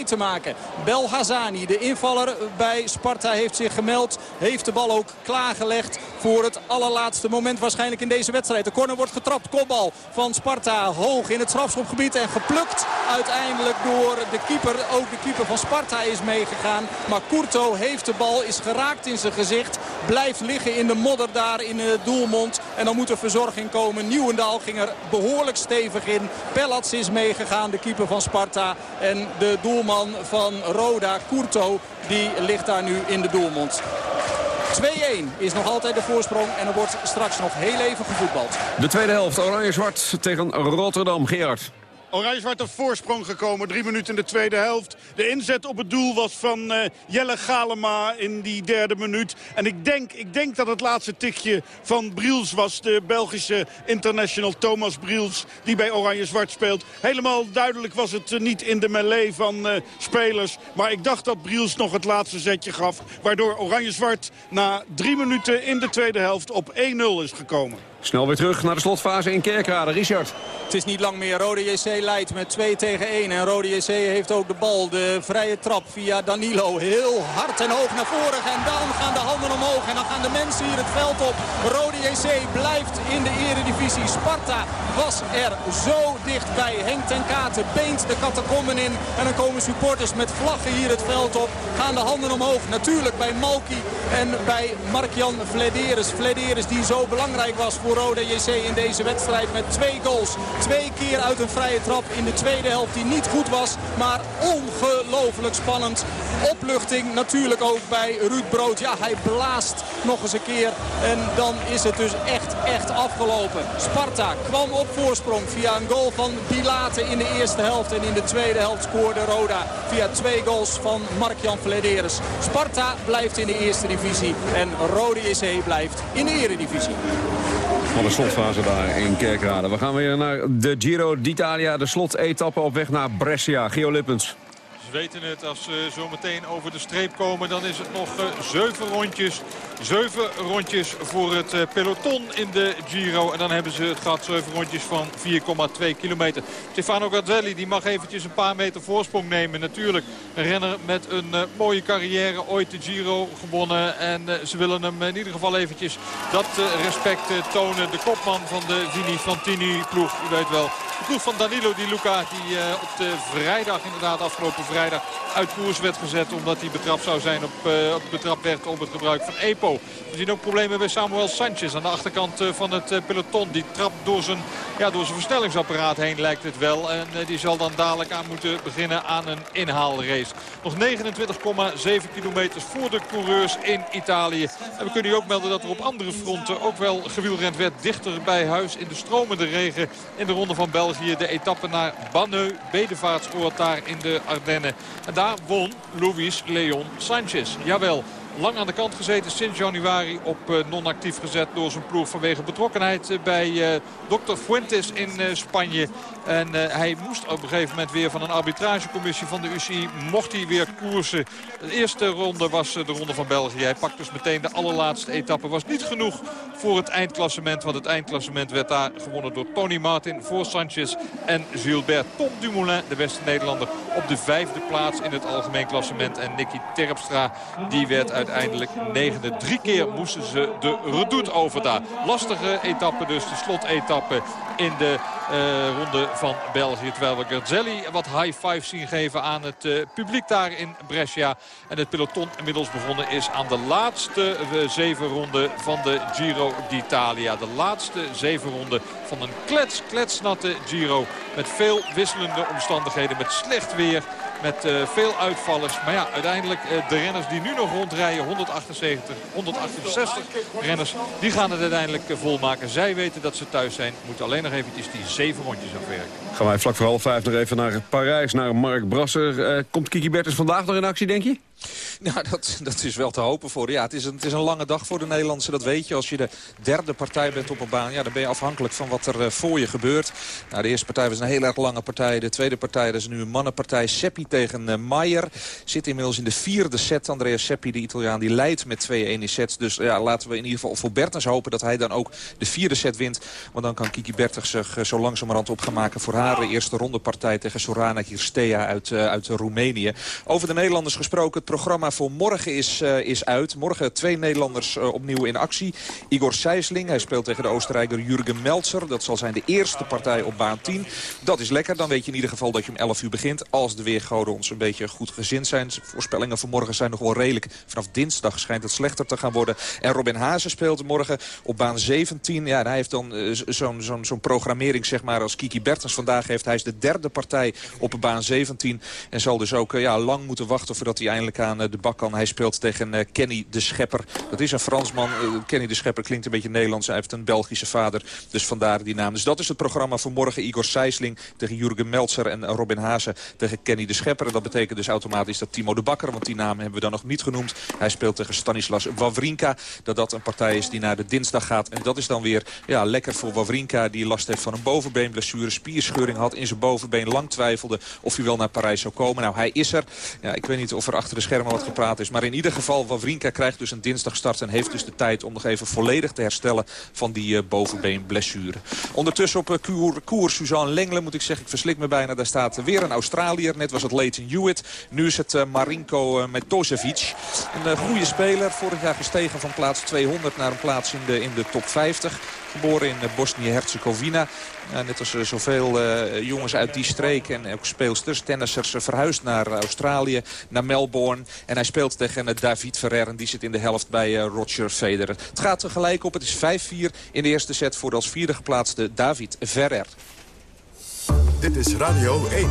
[SPEAKER 8] 2-2 te maken. Bel Hazani, de invaller bij Sparta, heeft zich gemeld. Heeft de bal ook klaargelegd voor het allerlaatste moment waarschijnlijk in deze wedstrijd. De corner wordt getrapt. Kopbal van Sparta hoog in het strafschopgebied en geplukt uiteindelijk door de keeper. Ook de keeper van Sparta is meegegaan. Maar Courto heeft de bal, is geraakt in zijn gezicht. Blijft liggen in de modder daar in het doelmond. En dan moet er verzorging komen. Nieuwendaal ging er behoorlijk stevig in. Pellats is meegegaan, de keeper van Sparta. En de doelman van Roda, Courto, die ligt daar nu in de doelmond. 2-1 is nog altijd de voorsprong en er wordt straks nog heel even gevoetbald.
[SPEAKER 7] De tweede helft, Oranje-Zwart tegen Rotterdam. Gerard.
[SPEAKER 9] Oranje-zwart op voorsprong gekomen. Drie minuten in de tweede helft. De inzet op het doel was van uh, Jelle Galema in die derde minuut. En ik denk, ik denk dat het laatste tikje van Briels was. De Belgische international Thomas Briels die bij Oranje-zwart speelt. Helemaal duidelijk was het uh, niet in de melee van uh, spelers. Maar ik dacht dat Briels nog het laatste zetje gaf. Waardoor Oranje-zwart na drie minuten in de tweede helft op 1-0 is gekomen.
[SPEAKER 7] Snel weer terug naar de slotfase in Kerkrade. Richard.
[SPEAKER 8] Het is niet lang meer. Rode JC leidt met 2 tegen 1. En Rode JC heeft ook de bal. De vrije trap via Danilo. Heel hard en hoog naar voren. En dan gaan de handen omhoog. En dan gaan de mensen hier het veld op. Rode JC blijft in de eredivisie. Sparta was er zo dichtbij. Henk ten Katen beent de catacomben in. En dan komen supporters met vlaggen hier het veld op. Gaan de handen omhoog. Natuurlijk bij Malki en bij Mark-Jan Flederis. Flederis die zo belangrijk was voor Rode JC in deze wedstrijd met twee goals. Twee keer uit een vrije trap in de tweede helft die niet goed was. Maar ongelooflijk spannend. Opluchting natuurlijk ook bij Ruud Brood. Ja, hij blaast nog eens een keer. En dan is het dus echt, echt afgelopen. Sparta kwam op voorsprong via een goal van Pilate in de eerste helft. En in de tweede helft scoorde Roda via twee goals van Mark-Jan Flederis. Sparta blijft in de eerste divisie. En Rode JC blijft in de eredivisie.
[SPEAKER 7] Van de slotfase daar in Kerkrade. We gaan weer naar de Giro d'Italia. De slotetappe op weg naar Brescia. Geo Lippens
[SPEAKER 11] weten het. Als ze zo meteen over de streep komen, dan is het nog uh, zeven rondjes. Zeven rondjes voor het uh, peloton in de Giro. En dan hebben ze het gehad, zeven rondjes van 4,2 kilometer. Stefano Garzelli die mag eventjes een paar meter voorsprong nemen. Natuurlijk een renner met een uh, mooie carrière. Ooit de Giro gewonnen. En ze willen hem in ieder geval eventjes dat respect tonen. De kopman van de Vini Fantini ploeg. U weet wel, de ploeg van Danilo Di Luca. Die op de vrijdag, inderdaad afgelopen vrijdag vrijdag uit koers werd gezet. Omdat hij betrapt zou zijn op, betrapt werd op het gebruik van EPO. We zien ook problemen bij Samuel Sanchez aan de achterkant uh, van het uh, peloton. Die trapt door zijn, ja, door zijn versnellingsapparaat heen lijkt het wel. En die zal dan dadelijk aan moeten beginnen aan een inhaalrace. Nog 29,7 kilometers voor de coureurs in Italië. En we kunnen u ook melden dat er op andere fronten ook wel gewielrend werd. Dichter bij huis in de stromende regen in de ronde van België. De etappe naar Banneux, Bedevaartsoord daar in de Ardennen. En daar won Luis Leon Sanchez. Jawel, lang aan de kant gezeten sinds januari op uh, non-actief gezet door zijn ploeg vanwege betrokkenheid uh, bij uh, Dr. Fuentes in Spanje. En hij moest op een gegeven moment weer van een arbitragecommissie van de UCI, mocht hij weer koersen. De eerste ronde was de ronde van België. Hij pakt dus meteen de allerlaatste etappe. Was niet genoeg voor het eindklassement, want het eindklassement werd daar gewonnen door Tony Martin voor Sanchez en Gilbert. Tom Dumoulin, de beste Nederlander, op de vijfde plaats in het algemeen klassement. En Nicky Terpstra, die werd uit uiteindelijk negende. Drie keer moesten ze de redoute over daar. Lastige etappe dus, de slotetappe in de uh, ronde van België. Terwijl we Garzelli wat high five zien geven aan het uh, publiek daar in Brescia. En het peloton inmiddels begonnen is aan de laatste uh, zeven ronden van de Giro d'Italia. De laatste zeven ronden van een klets, kletsnatte Giro. Met veel wisselende omstandigheden, met slecht weer. Met uh, veel uitvallers. Maar ja, uiteindelijk uh, de renners die nu nog rondrijden, 178, 168 renners, die gaan het uiteindelijk uh, volmaken. Zij weten dat ze thuis zijn. Moeten alleen nog eventjes die zeven rondjes afwerken.
[SPEAKER 7] Gaan wij vlak voor half vijf nog even naar Parijs, naar Mark Brasser. komt Kiki Bertens vandaag nog in actie, denk je?
[SPEAKER 12] Nou, dat, dat is wel te hopen voor. Ja, het is, een, het is een lange dag voor de Nederlandse, dat weet je. Als je de derde partij bent op een baan, ja, dan ben je afhankelijk van wat er uh, voor je gebeurt. Nou, de eerste partij was een heel erg lange partij. De tweede partij dat is nu een mannenpartij. Seppi tegen uh. Zit inmiddels in de vierde set. Andrea Seppi, de Italiaan, die leidt met 2-1 in sets. Dus ja, laten we in ieder geval voor Bertens hopen dat hij dan ook de vierde set wint. Want dan kan Kiki Bertens zich uh, zo langzamerhand op gaan maken voor haar eerste rondepartij tegen Sorana Kirstea uit, uit Roemenië. Over de Nederlanders gesproken, programma voor morgen is, uh, is uit. Morgen twee Nederlanders uh, opnieuw in actie. Igor Sijsling, hij speelt tegen de Oostenrijker Jurgen Meltzer. Dat zal zijn de eerste partij op baan 10. Dat is lekker, dan weet je in ieder geval dat je om 11 uur begint. Als de weergoden ons een beetje goed gezind zijn. Voorspellingen voor morgen zijn nog wel redelijk. Vanaf dinsdag schijnt het slechter te gaan worden. En Robin Hazen speelt morgen op baan 17. Ja, hij heeft dan uh, zo'n zo'n zo'n programmering zeg maar als Kiki Bertens vandaag heeft. Hij is de derde partij op baan 17. En zal dus ook ja, lang moeten wachten voordat hij eindelijk aan de bak kan. Hij speelt tegen uh, Kenny de Schepper. Dat is een Fransman. Uh, Kenny de Schepper klinkt een beetje Nederlands. Hij heeft een Belgische vader. Dus vandaar die naam. Dus dat is het programma voor morgen. Igor Sijsling tegen Jurgen Meltzer en Robin Haase tegen Kenny de Schepper. En dat betekent dus automatisch dat Timo de Bakker, want die naam hebben we dan nog niet genoemd. Hij speelt tegen Stanislas Wawrinka. Dat dat een partij is die naar de dinsdag gaat. En dat is dan weer ja, lekker voor Wawrinka. Die last heeft van een bovenbeenblessure. Spierscheuring had in zijn bovenbeen. Lang twijfelde of hij wel naar Parijs zou komen. Nou, hij is er. Ja, ik weet niet of er achter de schermen wat gepraat is. Maar in ieder geval, Wawrinka krijgt dus een dinsdag start... en heeft dus de tijd om nog even volledig te herstellen van die uh, bovenbeenblessure. Ondertussen op uh, koer, koer Suzanne Lengle moet ik zeggen, ik verslik me bijna. Daar staat weer een Australiër. Net was het Leighton Hewitt. Nu is het uh, Marinko Metosevic. Een goede speler. Vorig jaar gestegen van plaats 200 naar een plaats in de, in de top 50. Geboren in Bosnië-Herzegovina. Ja, net als uh, zoveel uh, jongens uit die streek en ook speelsters, tennissers, uh, verhuisd naar Australië, naar Melbourne. En hij speelt tegen David Ferrer en die zit in de helft bij Roger Federer. Het gaat tegelijk op, het is 5-4 in de eerste set voor de als vierde geplaatste David Ferrer.
[SPEAKER 14] Dit is Radio 1.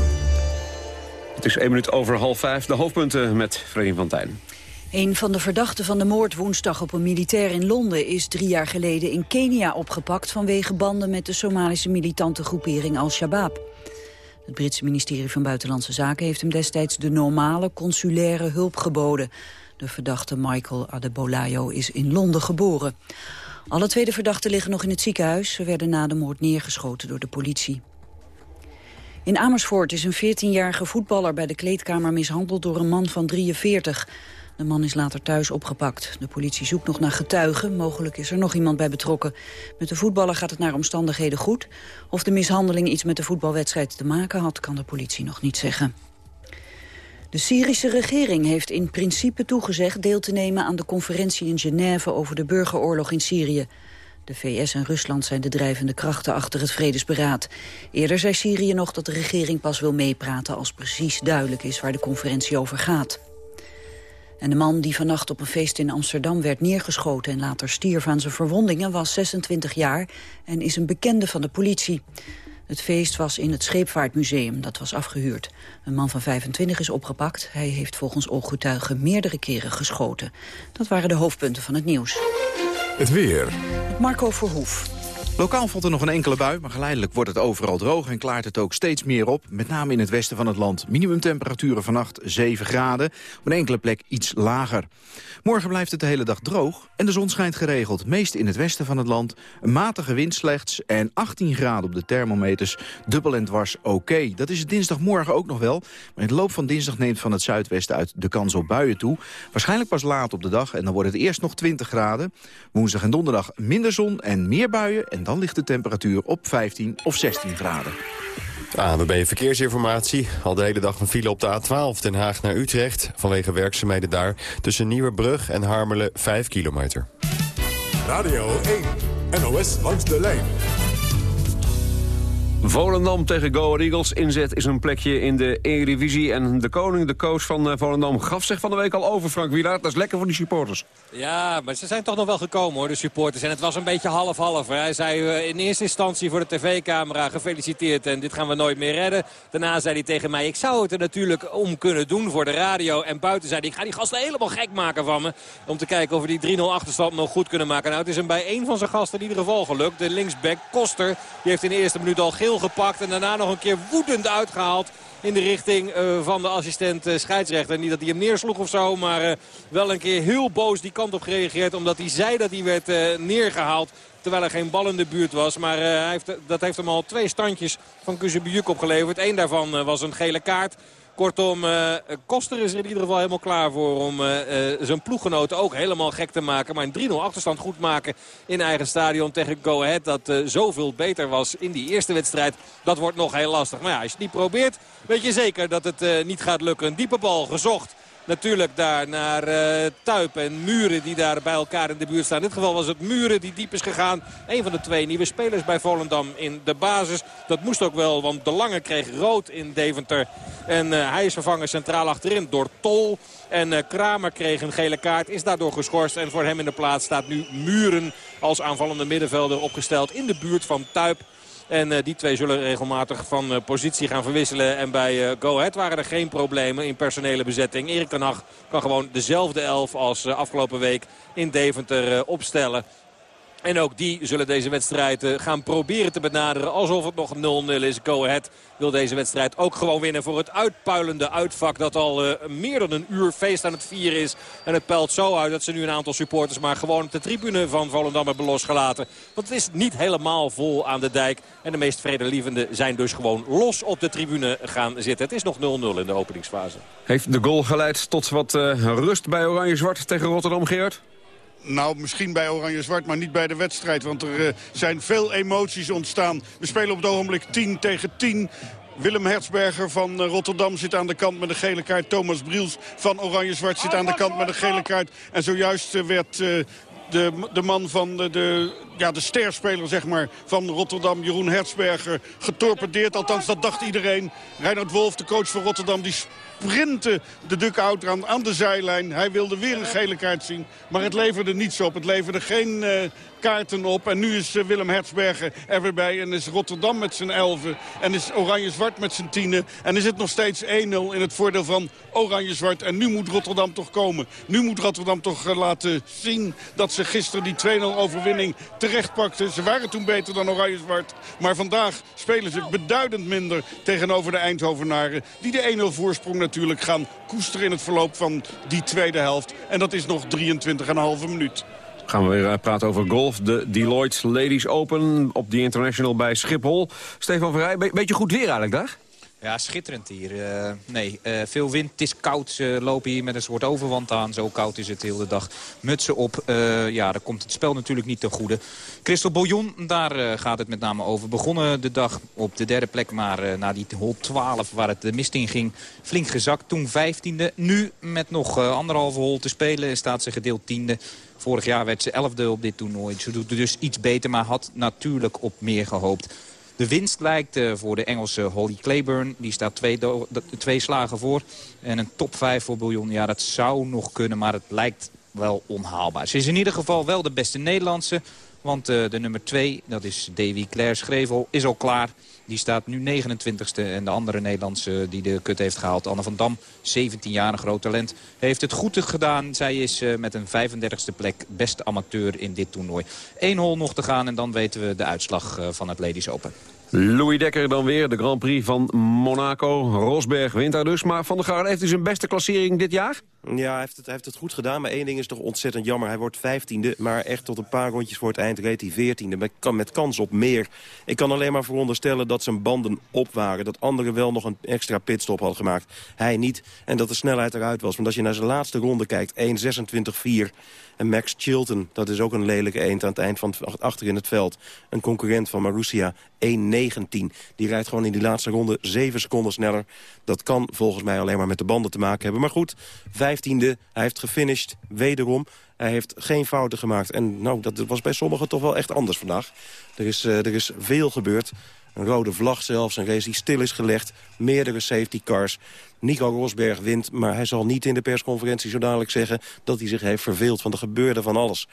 [SPEAKER 7] Het is één minuut over half vijf. De hoofdpunten met Freddy van Tijn.
[SPEAKER 1] Een van de verdachten van de moord woensdag op een militair in Londen... is drie jaar geleden in Kenia opgepakt... vanwege banden met de Somalische militante groepering Al-Shabaab. Het Britse ministerie van Buitenlandse Zaken heeft hem destijds... de normale consulaire hulp geboden. De verdachte Michael Adebolayo is in Londen geboren. Alle tweede verdachten liggen nog in het ziekenhuis. Ze werden na de moord neergeschoten door de politie. In Amersfoort is een 14-jarige voetballer bij de kleedkamer mishandeld door een man van 43. De man is later thuis opgepakt. De politie zoekt nog naar getuigen. Mogelijk is er nog iemand bij betrokken. Met de voetballer gaat het naar omstandigheden goed. Of de mishandeling iets met de voetbalwedstrijd te maken had... kan de politie nog niet zeggen. De Syrische regering heeft in principe toegezegd deel te nemen aan de conferentie in Genève over de burgeroorlog in Syrië. De VS en Rusland zijn de drijvende krachten achter het vredesberaad. Eerder zei Syrië nog dat de regering pas wil meepraten als precies duidelijk is waar de conferentie over gaat. En de man die vannacht op een feest in Amsterdam werd neergeschoten... en later stierf aan zijn verwondingen, was 26 jaar... en is een bekende van de politie. Het feest was in het Scheepvaartmuseum, dat was afgehuurd. Een man van 25 is opgepakt. Hij heeft volgens ooggetuigen meerdere keren geschoten. Dat waren de hoofdpunten van het nieuws.
[SPEAKER 14] Het weer.
[SPEAKER 1] Marco Verhoef.
[SPEAKER 15] Lokaal valt er nog een enkele bui, maar geleidelijk wordt het overal droog... en klaart het ook steeds meer op, met name in het westen van het land. Minimumtemperaturen vannacht 7 graden, op een enkele plek iets lager. Morgen blijft het de hele dag droog en de zon schijnt geregeld. Meest in het westen van het land, een matige wind slechts... en 18 graden op de thermometers, dubbel en dwars oké. Dat is het dinsdagmorgen ook nog wel, maar in de loop van dinsdag... neemt van het zuidwesten uit de kans op buien toe. Waarschijnlijk pas laat op de dag en dan wordt het eerst nog 20 graden. Woensdag en donderdag minder zon en meer buien... en ligt de temperatuur op 15 of 16 graden.
[SPEAKER 16] ANWB Verkeersinformatie. Al de hele dag een file op de A12 Den Haag naar Utrecht. Vanwege werkzaamheden daar. Tussen Nieuwebrug en Harmelen 5 kilometer.
[SPEAKER 14] Radio 1. NOS langs de lijn.
[SPEAKER 7] Volendam tegen Go Eagles. Inzet is een plekje in de Eredivisie. En de koning, de coach van uh, Volendam, gaf zich van de week al over, Frank Wielaert. Dat is lekker voor die supporters.
[SPEAKER 17] Ja, maar ze zijn toch nog wel gekomen hoor, de supporters. En het was een beetje half-half. Hij zei uh, in eerste instantie voor de tv-camera gefeliciteerd en dit gaan we nooit meer redden. Daarna zei hij tegen mij, ik zou het er natuurlijk om kunnen doen voor de radio. En buiten zei hij, ik ga die gasten helemaal gek maken van me. Om te kijken of we die 3-0 achterstand nog goed kunnen maken. Nou, het is hem bij één van zijn gasten in ieder geval gelukt. De linksback Koster, die heeft in de eerste minuut al geel gepakt. En daarna nog een keer woedend uitgehaald in de richting eh, van de assistent uh, scheidsrechter. Niet dat hij hem neersloeg of zo, maar uh, wel een keer heel boos die kant op gereageerd. Omdat hij zei dat hij werd neergehaald. Terwijl er geen bal in de buurt was. Maar hij heeft, dat heeft hem al twee standjes van Kuzebujuk opgeleverd. Eén daarvan was een gele kaart. Kortom, uh, Koster is er in ieder geval helemaal klaar voor om uh, uh, zijn ploeggenoten ook helemaal gek te maken. Maar een 3-0 achterstand goed maken in eigen stadion tegen Go Ahead. Dat zoveel beter was in die eerste wedstrijd. Dat wordt nog heel lastig. Maar ja, als je het niet probeert, weet je zeker dat het niet gaat lukken. Een diepe bal gezocht natuurlijk daar naar uh, Tuip en Muren die daar bij elkaar in de buurt staan. In dit geval was het Muren die diep is gegaan. Een van de twee nieuwe spelers bij Volendam in de basis. Dat moest ook wel, want De Lange kreeg rood in Deventer. En uh, hij is vervangen centraal achterin door Tol. En uh, Kramer kreeg een gele kaart, is daardoor geschorst. En voor hem in de plaats staat nu Muren als aanvallende middenvelder opgesteld in de buurt van Tuip. En uh, die twee zullen regelmatig van uh, positie gaan verwisselen. En bij uh, Go Ahead waren er geen problemen in personele bezetting. Erik ten Hag kan gewoon dezelfde elf als afgelopen week in Deventer opstellen. En ook die zullen deze wedstrijd eh, gaan proberen te benaderen alsof het nog 0-0 is. Go Ahead wil deze wedstrijd ook gewoon winnen voor het uitpuilende uitvak dat al uh, meer dan een uur feest aan het vieren is. En het pelt zo uit dat ze nu een aantal supporters maar gewoon op de tribune van Volendam hebben losgelaten. Want het is niet helemaal vol aan de dijk. En de meest vredelievenden zijn dus gewoon los op de tribune gaan zitten. Het is nog 0-0 in de openingsfase.
[SPEAKER 7] Heeft de goal geleid tot wat uh, rust bij Oranje-Zwart tegen Rotterdam, Geert?
[SPEAKER 9] Nou, misschien bij Oranje-Zwart, maar niet bij de wedstrijd. Want er uh, zijn veel emoties ontstaan. We spelen op het ogenblik 10 tegen 10. Willem Hertzberger van Rotterdam zit aan de kant met een gele kaart. Thomas Briels van Oranje-Zwart zit aan de kant met een gele kaart. En zojuist werd uh, de, de man van de, de, ja, de sterspeler zeg maar, van Rotterdam, Jeroen Hertzberger, getorpedeerd. Althans, dat dacht iedereen. Reinhard Wolf, de coach van Rotterdam, die sprintte de dugout aan, aan de zijlijn. Hij wilde weer een gele kaart zien, maar het leverde niets op. Het leverde geen uh, kaarten op. En nu is uh, Willem Hertzberger er weer bij. En is Rotterdam met zijn elfen. En is Oranje-Zwart met zijn tienen. En is het nog steeds 1-0 in het voordeel van Oranje-Zwart. En nu moet Rotterdam toch komen. Nu moet Rotterdam toch uh, laten zien dat ze gisteren die 2-0 overwinning terecht Ze waren toen beter dan Oranje-Zwart. Maar vandaag spelen ze beduidend minder tegenover de Eindhovenaren. Die de 1-0 voorsprong natuurlijk gaan koesteren in het verloop van die tweede helft. En dat is nog 23,5 minuut.
[SPEAKER 7] Gaan we weer praten over golf. De Deloitte Ladies Open op die International bij Schiphol. Stefan Verrij, be beetje goed weer eigenlijk daar?
[SPEAKER 18] Ja, schitterend hier. Uh, nee, uh, veel wind, het is koud. Ze lopen hier met een soort overwand aan. Zo koud is het de hele dag. Mutsen op. Uh, ja, daar komt het spel natuurlijk niet ten goede. Crystal Bouillon, daar gaat het met name over. Begonnen de dag op de derde plek. Maar na die hol 12 waar het de mist in ging, flink gezakt. Toen vijftiende. Nu met nog anderhalve hol te spelen staat ze gedeeld tiende. Vorig jaar werd ze elfde op dit toernooi. Ze doet dus iets beter, maar had natuurlijk op meer gehoopt. De winst lijkt uh, voor de Engelse Holly Claiborne. Die staat twee, twee slagen voor. En een top 5 voor Bouillon. Ja, dat zou nog kunnen, maar het lijkt wel onhaalbaar. Ze is in ieder geval wel de beste Nederlandse. Want uh, de nummer 2, dat is Davy Claire Schrevel, is al klaar. Die staat nu 29ste. En de andere Nederlandse die de kut heeft gehaald, Anne van Dam, 17 jaar, groot talent, heeft het goed gedaan. Zij is uh, met een 35ste plek beste amateur in dit toernooi. Eén hol nog te gaan en dan weten we de uitslag van het Ladies Open.
[SPEAKER 7] Louis Dekker dan weer, de Grand Prix van Monaco. Rosberg wint daar dus. Maar Van der Garde heeft hij zijn beste klassering dit jaar?
[SPEAKER 10] Ja, hij heeft, het, heeft het goed gedaan. Maar één ding is toch ontzettend jammer. Hij wordt vijftiende, maar echt tot een paar rondjes voor het eind reed hij veertiende. Met, met kans op meer. Ik kan alleen maar veronderstellen dat zijn banden op waren. Dat anderen wel nog een extra pitstop hadden gemaakt. Hij niet. En dat de snelheid eruit was. Want als je naar zijn laatste ronde kijkt, 1.26.4... En Max Chilton, dat is ook een lelijke eend aan het eind van achter in het veld. Een concurrent van Marussia, 1.19. Die rijdt gewoon in die laatste ronde 7 seconden sneller. Dat kan volgens mij alleen maar met de banden te maken hebben. Maar goed, 15e, hij heeft gefinished, wederom. Hij heeft geen fouten gemaakt. En nou, dat was bij sommigen toch wel echt anders vandaag. Er is, uh, er is veel gebeurd. Een rode vlag zelfs, een race die stil is gelegd. Meerdere safety cars. Nico Rosberg wint, maar hij zal niet in de persconferentie zo dadelijk zeggen... dat hij zich heeft verveeld, want er gebeurde van alles.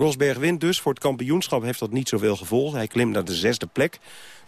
[SPEAKER 10] Rosberg wint dus. Voor het kampioenschap heeft dat niet zoveel gevolgen. Hij klimt naar de zesde plek.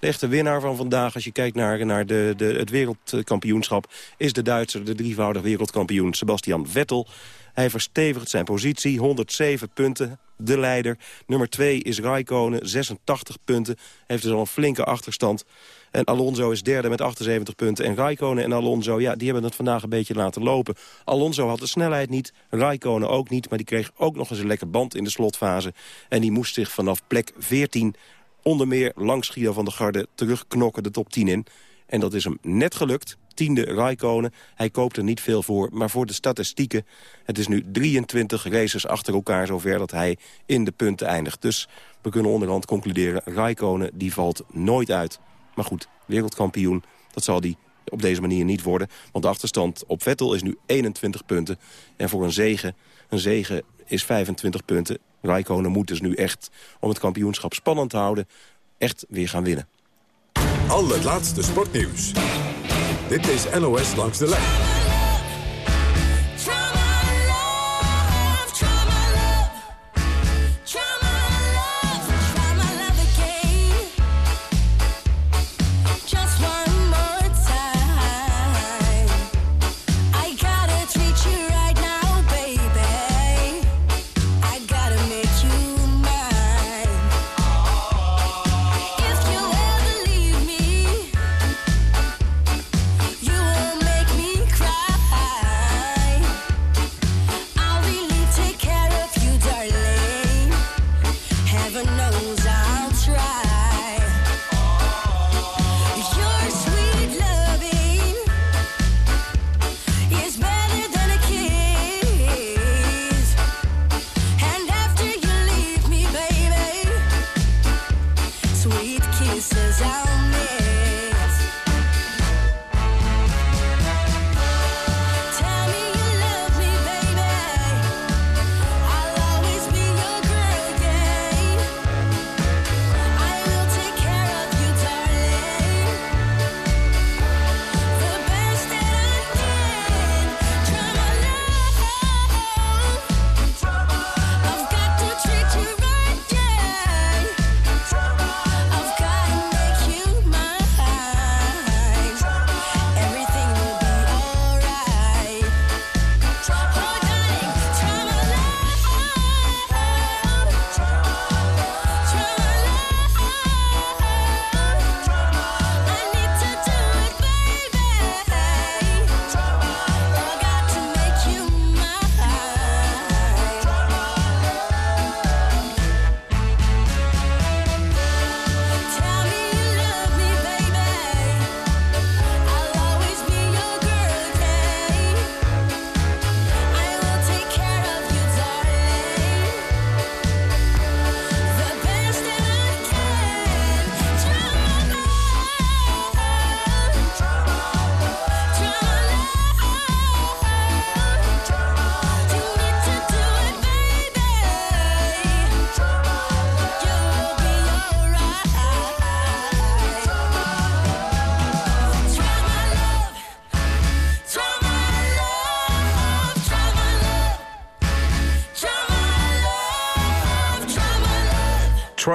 [SPEAKER 10] De echte winnaar van vandaag, als je kijkt naar, naar de, de, het wereldkampioenschap... is de Duitser, de drievoudig wereldkampioen Sebastian Vettel. Hij verstevigt zijn positie, 107 punten de leider. Nummer 2 is Raikkonen, 86 punten. Heeft dus al een flinke achterstand. En Alonso is derde met 78 punten. En Raikkonen en Alonso, ja, die hebben het vandaag een beetje laten lopen. Alonso had de snelheid niet, Raikkonen ook niet... maar die kreeg ook nog eens een lekker band in de slotfase. En die moest zich vanaf plek 14 onder meer langs Guido van der Garde terugknokken de top 10 in. En dat is hem net gelukt. Tiende Raikkonen. Hij koopt er niet veel voor, maar voor de statistieken... het is nu 23 races achter elkaar zover dat hij in de punten eindigt. Dus we kunnen onderhand concluderen... Raikkonen die valt nooit uit. Maar goed, wereldkampioen, dat zal hij op deze manier niet worden. Want de achterstand op Vettel is nu 21 punten. En voor een zegen, een zegen is 25 punten. Raikkonen moet dus nu echt, om het kampioenschap spannend te houden... echt weer gaan winnen.
[SPEAKER 14] Al het laatste sportnieuws. Dit is NOS Langs de Lijn.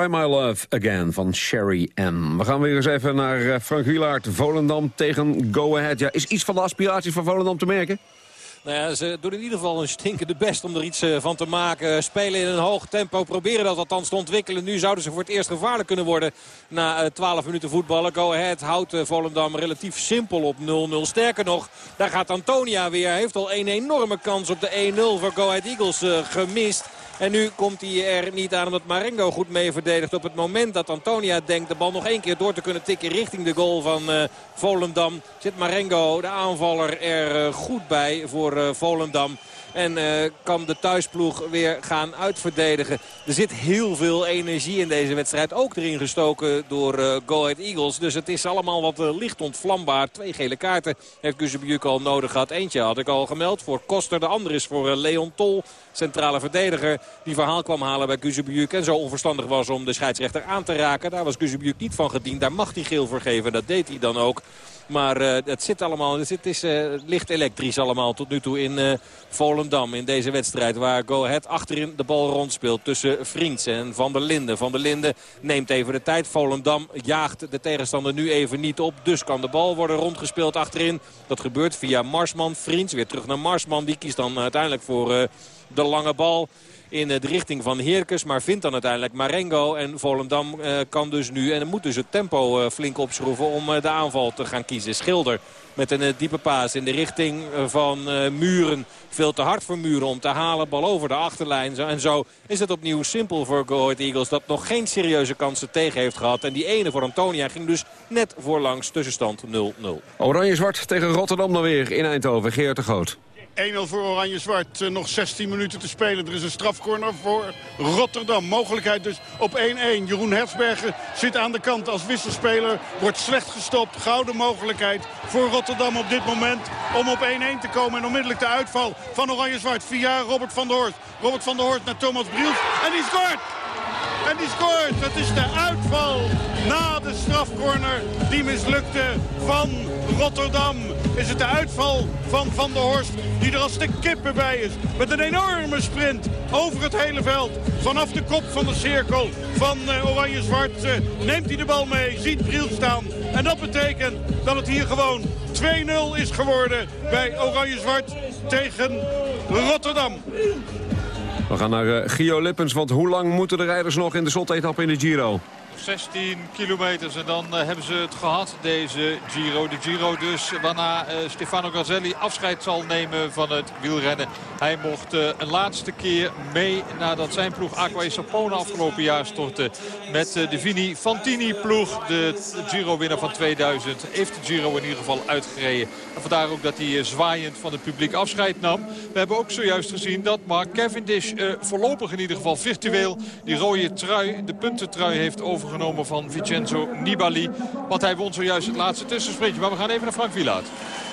[SPEAKER 7] My Love Again van Sherry M. We gaan weer eens even naar eh, Frank Wielaert. Volendam tegen Go Ahead. Ja, is iets van de aspiraties van Volendam te merken?
[SPEAKER 17] Nou ja, ze doen in ieder geval een stinkende best om er iets eh, van te maken. Spelen in een hoog tempo, proberen dat althans te ontwikkelen. Nu zouden ze voor het eerst gevaarlijk kunnen worden na 12 eh, minuten voetballen. Go Ahead houdt Volendam relatief simpel op 0-0. Sterker nog, daar gaat Antonia weer. Hij heeft al een enorme kans op de 1-0 voor Go Ahead Eagles gemist. En nu komt hij er niet aan omdat Marengo goed mee verdedigt. Op het moment dat Antonia denkt de bal nog één keer door te kunnen tikken richting de goal van uh, Volendam. Zit Marengo, de aanvaller, er uh, goed bij voor uh, Volendam. En uh, kan de thuisploeg weer gaan uitverdedigen. Er zit heel veel energie in deze wedstrijd. Ook erin gestoken door uh, Go Ahead Eagles. Dus het is allemaal wat uh, licht ontvlambaar. Twee gele kaarten heeft Kuzebujuk al nodig gehad. Eentje had ik al gemeld voor Koster. De andere is voor Leon Tol, centrale verdediger. Die verhaal kwam halen bij Kuzebujuk. En zo onverstandig was om de scheidsrechter aan te raken. Daar was Kuzebujuk niet van gediend. Daar mag hij geel voor geven. Dat deed hij dan ook. Maar uh, het zit allemaal, het is uh, licht elektrisch allemaal tot nu toe in uh, Volendam. In deze wedstrijd waar Go Ahead achterin de bal rondspeelt tussen Vriends en Van der Linden. Van der Linden neemt even de tijd. Volendam jaagt de tegenstander nu even niet op. Dus kan de bal worden rondgespeeld achterin. Dat gebeurt via Marsman. Vriends weer terug naar Marsman. Die kiest dan uiteindelijk voor de lange bal in de richting van Heerkes. Maar vindt dan uiteindelijk Marengo. En Volendam kan dus nu en moet dus het tempo flink opschroeven om de aanval te gaan kiezen. Schilder met een diepe paas in de richting van Muren. Veel te hard voor Muren om te halen. Bal over de achterlijn. En zo is het opnieuw simpel voor Go Eagles. Dat nog geen serieuze kansen tegen heeft gehad. En die ene voor Antonia ging dus net voorlangs tussenstand 0-0.
[SPEAKER 7] Oranje-zwart tegen Rotterdam dan weer in Eindhoven. Geert de Groot.
[SPEAKER 9] 1-0 voor Oranje-Zwart. Uh, nog 16 minuten te spelen. Er is een strafcorner voor Rotterdam. Mogelijkheid dus op 1-1. Jeroen Hefsbergen zit aan de kant als wisselspeler. Wordt slecht gestopt. Gouden mogelijkheid voor Rotterdam op dit moment. Om op 1-1 te komen. En onmiddellijk de uitval van Oranje-Zwart via Robert van der Horst. Robert van der Horst naar Thomas Briels. En die scoort! En die scoort. Dat is de uitval na de strafcorner die mislukte van Rotterdam. Is het de uitval van Van der Horst die er als de kippen bij is. Met een enorme sprint over het hele veld. Vanaf de kop van de cirkel van uh, Oranje-Zwart uh, neemt hij de bal mee. Ziet Briel staan. En dat betekent dat het hier gewoon 2-0 is geworden bij Oranje-Zwart tegen Rotterdam.
[SPEAKER 7] We gaan naar uh, Gio Lippens, want hoe lang moeten de rijders nog in de slotetappe in de Giro?
[SPEAKER 11] 16 kilometers en dan uh, hebben ze het gehad, deze Giro. De Giro dus, waarna uh, Stefano Gazzelli afscheid zal nemen van het wielrennen. Hij mocht uh, een laatste keer mee nadat zijn ploeg Aqua Sapone afgelopen jaar stortte. Met de Vini Fantini ploeg, de Giro-winnaar van 2000. Heeft de Giro in ieder geval uitgereden. En vandaar ook dat hij zwaaiend van het publiek afscheid nam. We hebben ook zojuist gezien dat Mark Cavendish voorlopig in ieder geval virtueel die rode trui, de puntentrui heeft genomen van Vincenzo Nibali. Want hij won zojuist het laatste tussensprintje. Maar we gaan even naar Frank Wielaert.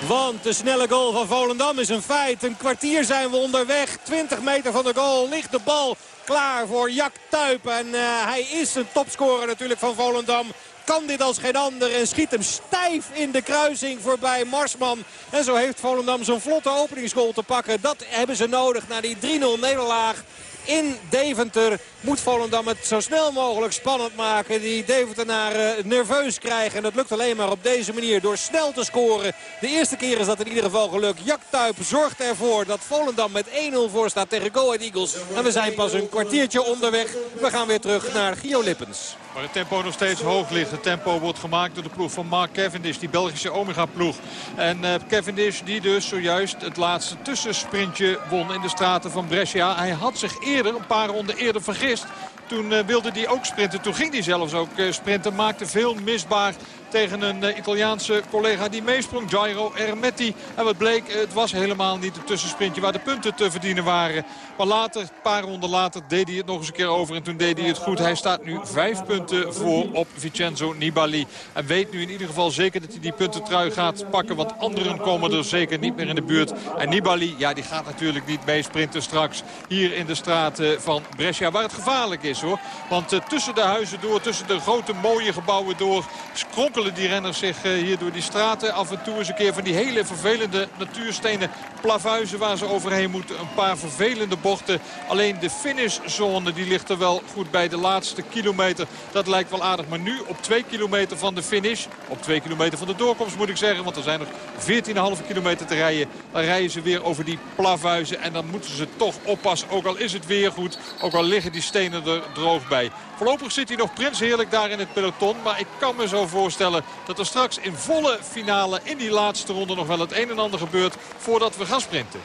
[SPEAKER 17] Want de snelle goal van Volendam is een feit. Een kwartier zijn we onderweg. 20 meter van de goal ligt de bal klaar voor Jack Tuip. En uh, hij is een topscorer natuurlijk van Volendam kan dit als geen ander en schiet hem stijf in de kruising voorbij Marsman. En zo heeft Volendam zo'n vlotte openingsgoal te pakken. Dat hebben ze nodig na die 3-0 nederlaag in Deventer moet Volendam het zo snel mogelijk spannend maken. Die Deventenaren nerveus krijgen. En dat lukt alleen maar op deze manier door snel te scoren. De eerste keer is dat in ieder geval gelukt. Jack Tuip zorgt ervoor dat Volendam met 1-0 voor staat tegen Go Ahead Eagles. En we zijn pas een kwartiertje onderweg. We gaan weer terug naar Gio Lippens.
[SPEAKER 11] Maar het tempo nog steeds hoog ligt. Het tempo wordt gemaakt door de ploeg van Mark Cavendish. Die Belgische Omega-ploeg. En uh, Cavendish die dus zojuist het laatste tussensprintje won in de straten van Brescia. Hij had zich eerder, een paar ronden eerder vergist. Toen uh, wilde hij ook sprinten. Toen ging hij zelfs ook uh, sprinten. Maakte veel misbaar tegen een uh, Italiaanse collega die meesprong. Jairo Ermetti. En wat bleek, het was helemaal niet het tussensprintje waar de punten te verdienen waren. Maar later, een paar ronden later, deed hij het nog eens een keer over. En toen deed hij het goed. Hij staat nu vijf punten voor op Vincenzo Nibali. En weet nu in ieder geval zeker dat hij die puntentrui gaat pakken. Want anderen komen er zeker niet meer in de buurt. En Nibali, ja, die gaat natuurlijk niet meesprinten straks hier in de straten van Brescia. Waar het gevaarlijk is hoor. Want uh, tussen de huizen door, tussen de grote mooie gebouwen door... kronkelen die renners zich uh, hier door die straten. Af en toe eens een keer van die hele vervelende natuurstenen plavuizen waar ze overheen moeten. Een paar vervelende bochten. Alleen de finishzone die ligt er wel goed bij de laatste kilometer. Dat lijkt wel aardig. Maar nu op 2 kilometer van de finish. Op 2 kilometer van de doorkomst moet ik zeggen. Want er zijn nog 14,5 kilometer te rijden. Dan rijden ze weer over die plavuizen. En dan moeten ze toch oppassen. Ook al is het weer goed. Ook al liggen die stenen er droog bij. Voorlopig zit hij nog prins heerlijk daar in het peloton. Maar ik kan me zo voorstellen dat er straks in volle finale in die laatste ronde nog wel het een en ander gebeurt voordat we gaan sprinten.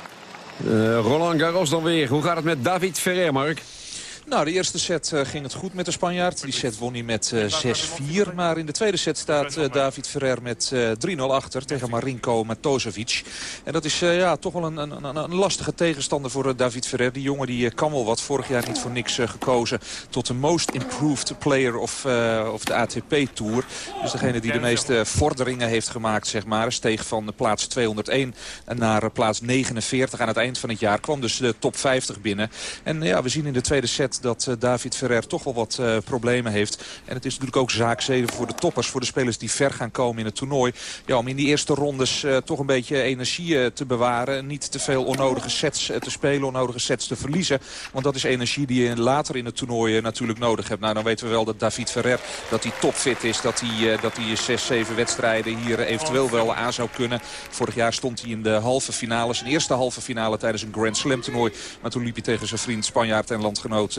[SPEAKER 7] Uh, Roland Garros dan weer. Hoe gaat het met David Ferrer, Mark?
[SPEAKER 12] Nou, de eerste set uh, ging het goed met de Spanjaard. Die set won hij met uh, 6-4. Maar in de tweede set staat uh, David Ferrer met 3-0 achter tegen Marinko Matosevic. En dat is ja, toch wel een, een, een, lastige tegenstander voor David Ferrer. Die jongen die kan wel wat. Vorig jaar niet voor niks gekozen tot de most improved player of, of de ATP Tour. Dus degene die de meeste vorderingen heeft gemaakt, zeg maar. Steeg van plaats 201 naar plaats 49 aan het eind van het jaar. Kwam dus de top 50 binnen. En ja, we zien in de tweede set dat uh, David Ferrer toch wel wat uh, problemen heeft. En het is natuurlijk ook zaakzeden voor de toppers. Voor de spelers die ver gaan komen in het toernooi. Ja, om in die eerste rondes uh, toch een beetje energie te bewaren. Niet te veel onnodige sets te spelen, onnodige sets te verliezen. Want dat is energie die je later in het toernooi natuurlijk nodig hebt. Nou, dan weten we wel dat David Ferrer dat hij topfit is. Dat hij, dat hij 6, 7 wedstrijden hier eventueel wel aan zou kunnen. Vorig jaar stond hij in de halve finale. Zijn eerste halve finale tijdens een Grand Slam toernooi. Maar toen liep hij tegen zijn vriend Spanjaard en landgenoot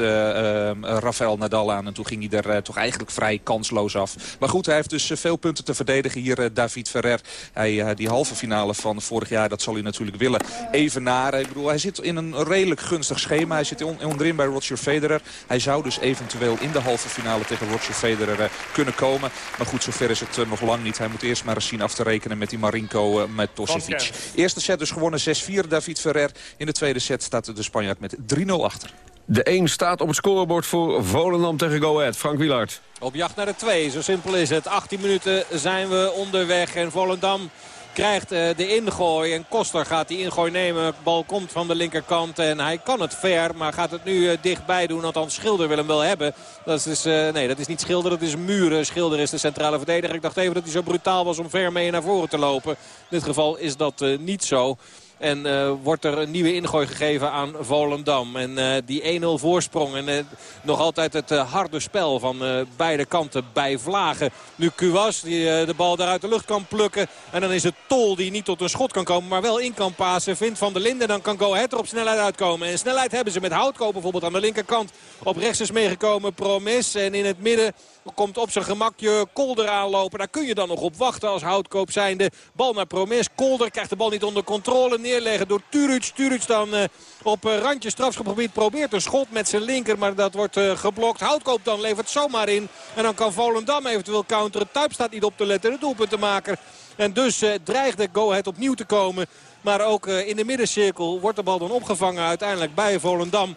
[SPEAKER 12] Rafael Nadal aan. En toen ging hij er uh, toch eigenlijk vrij kansloos af. Maar goed, hij heeft dus veel punten te verdedigen hier, David Ferrer. Hij, die halve finale van vorig jaar, dat zal hij natuurlijk willen evenaren. Ik bedoel, hij zit in een redelijk gunstig schema. Hij zit on onderin bij Roger Federer. Hij zou dus eventueel in de halve finale tegen Roger Federer kunnen komen. Maar goed, zover is het nog lang niet. Hij moet eerst maar eens zien af te rekenen met die Marinko met Tosevic. Eerste set dus gewonnen 6-4 David Ferrer. In de tweede set staat de Spanjaard met 3-0 achter.
[SPEAKER 7] De 1 staat op het scorebord voor Volendam tegen Go Ahead. Frank Wielaert.
[SPEAKER 17] Op jacht naar de 2, zo simpel is het. 18 minuten zijn we onderweg en Volendam krijgt de ingooi. En Koster gaat die ingooi nemen. Bal komt van de linkerkant en hij kan het ver. Maar gaat het nu dichtbij doen. Althans Schilder wil hem wel hebben. Dat is, nee, dat is niet Schilder, dat is Muren. Schilder is de centrale verdediger. Ik dacht even dat hij zo brutaal was om ver mee naar voren te lopen. In dit geval is dat niet zo. En uh, wordt er een nieuwe ingooi gegeven aan Volendam. En uh, die 1-0 voorsprong. En uh, nog altijd het harde spel van beide kanten bij Vlagen. Nu Kuwas die de bal daar uit de lucht kan plukken. En dan is het Tol die niet tot een schot kan komen. Maar wel in kan pasen. Vindt Van der Linden. Dan kan Go Ahead er op snelheid uitkomen. En snelheid hebben ze met Houtkoop bijvoorbeeld aan de linkerkant. Op rechts is meegekomen Promis. En in het midden komt op zijn gemakje Kolder aanlopen. Daar kun je dan nog op wachten als houtkoop zijnde. Bal naar Promes. Kolder krijgt de bal niet onder controle. Neerleggen door Turuc. Turuc dan uh, op randje strafschopgebied probeert een schot met zijn linker. Maar dat wordt uh, geblokt. Houtkoop dan levert zomaar in. En dan kan Volendam eventueel counteren. Tuip staat niet op te letten. De doelpuntenmaker. En dus dreigde Go Ahead opnieuw te komen. Maar ook in de middencirkel wordt de bal dan opgevangen uiteindelijk bij Volendam.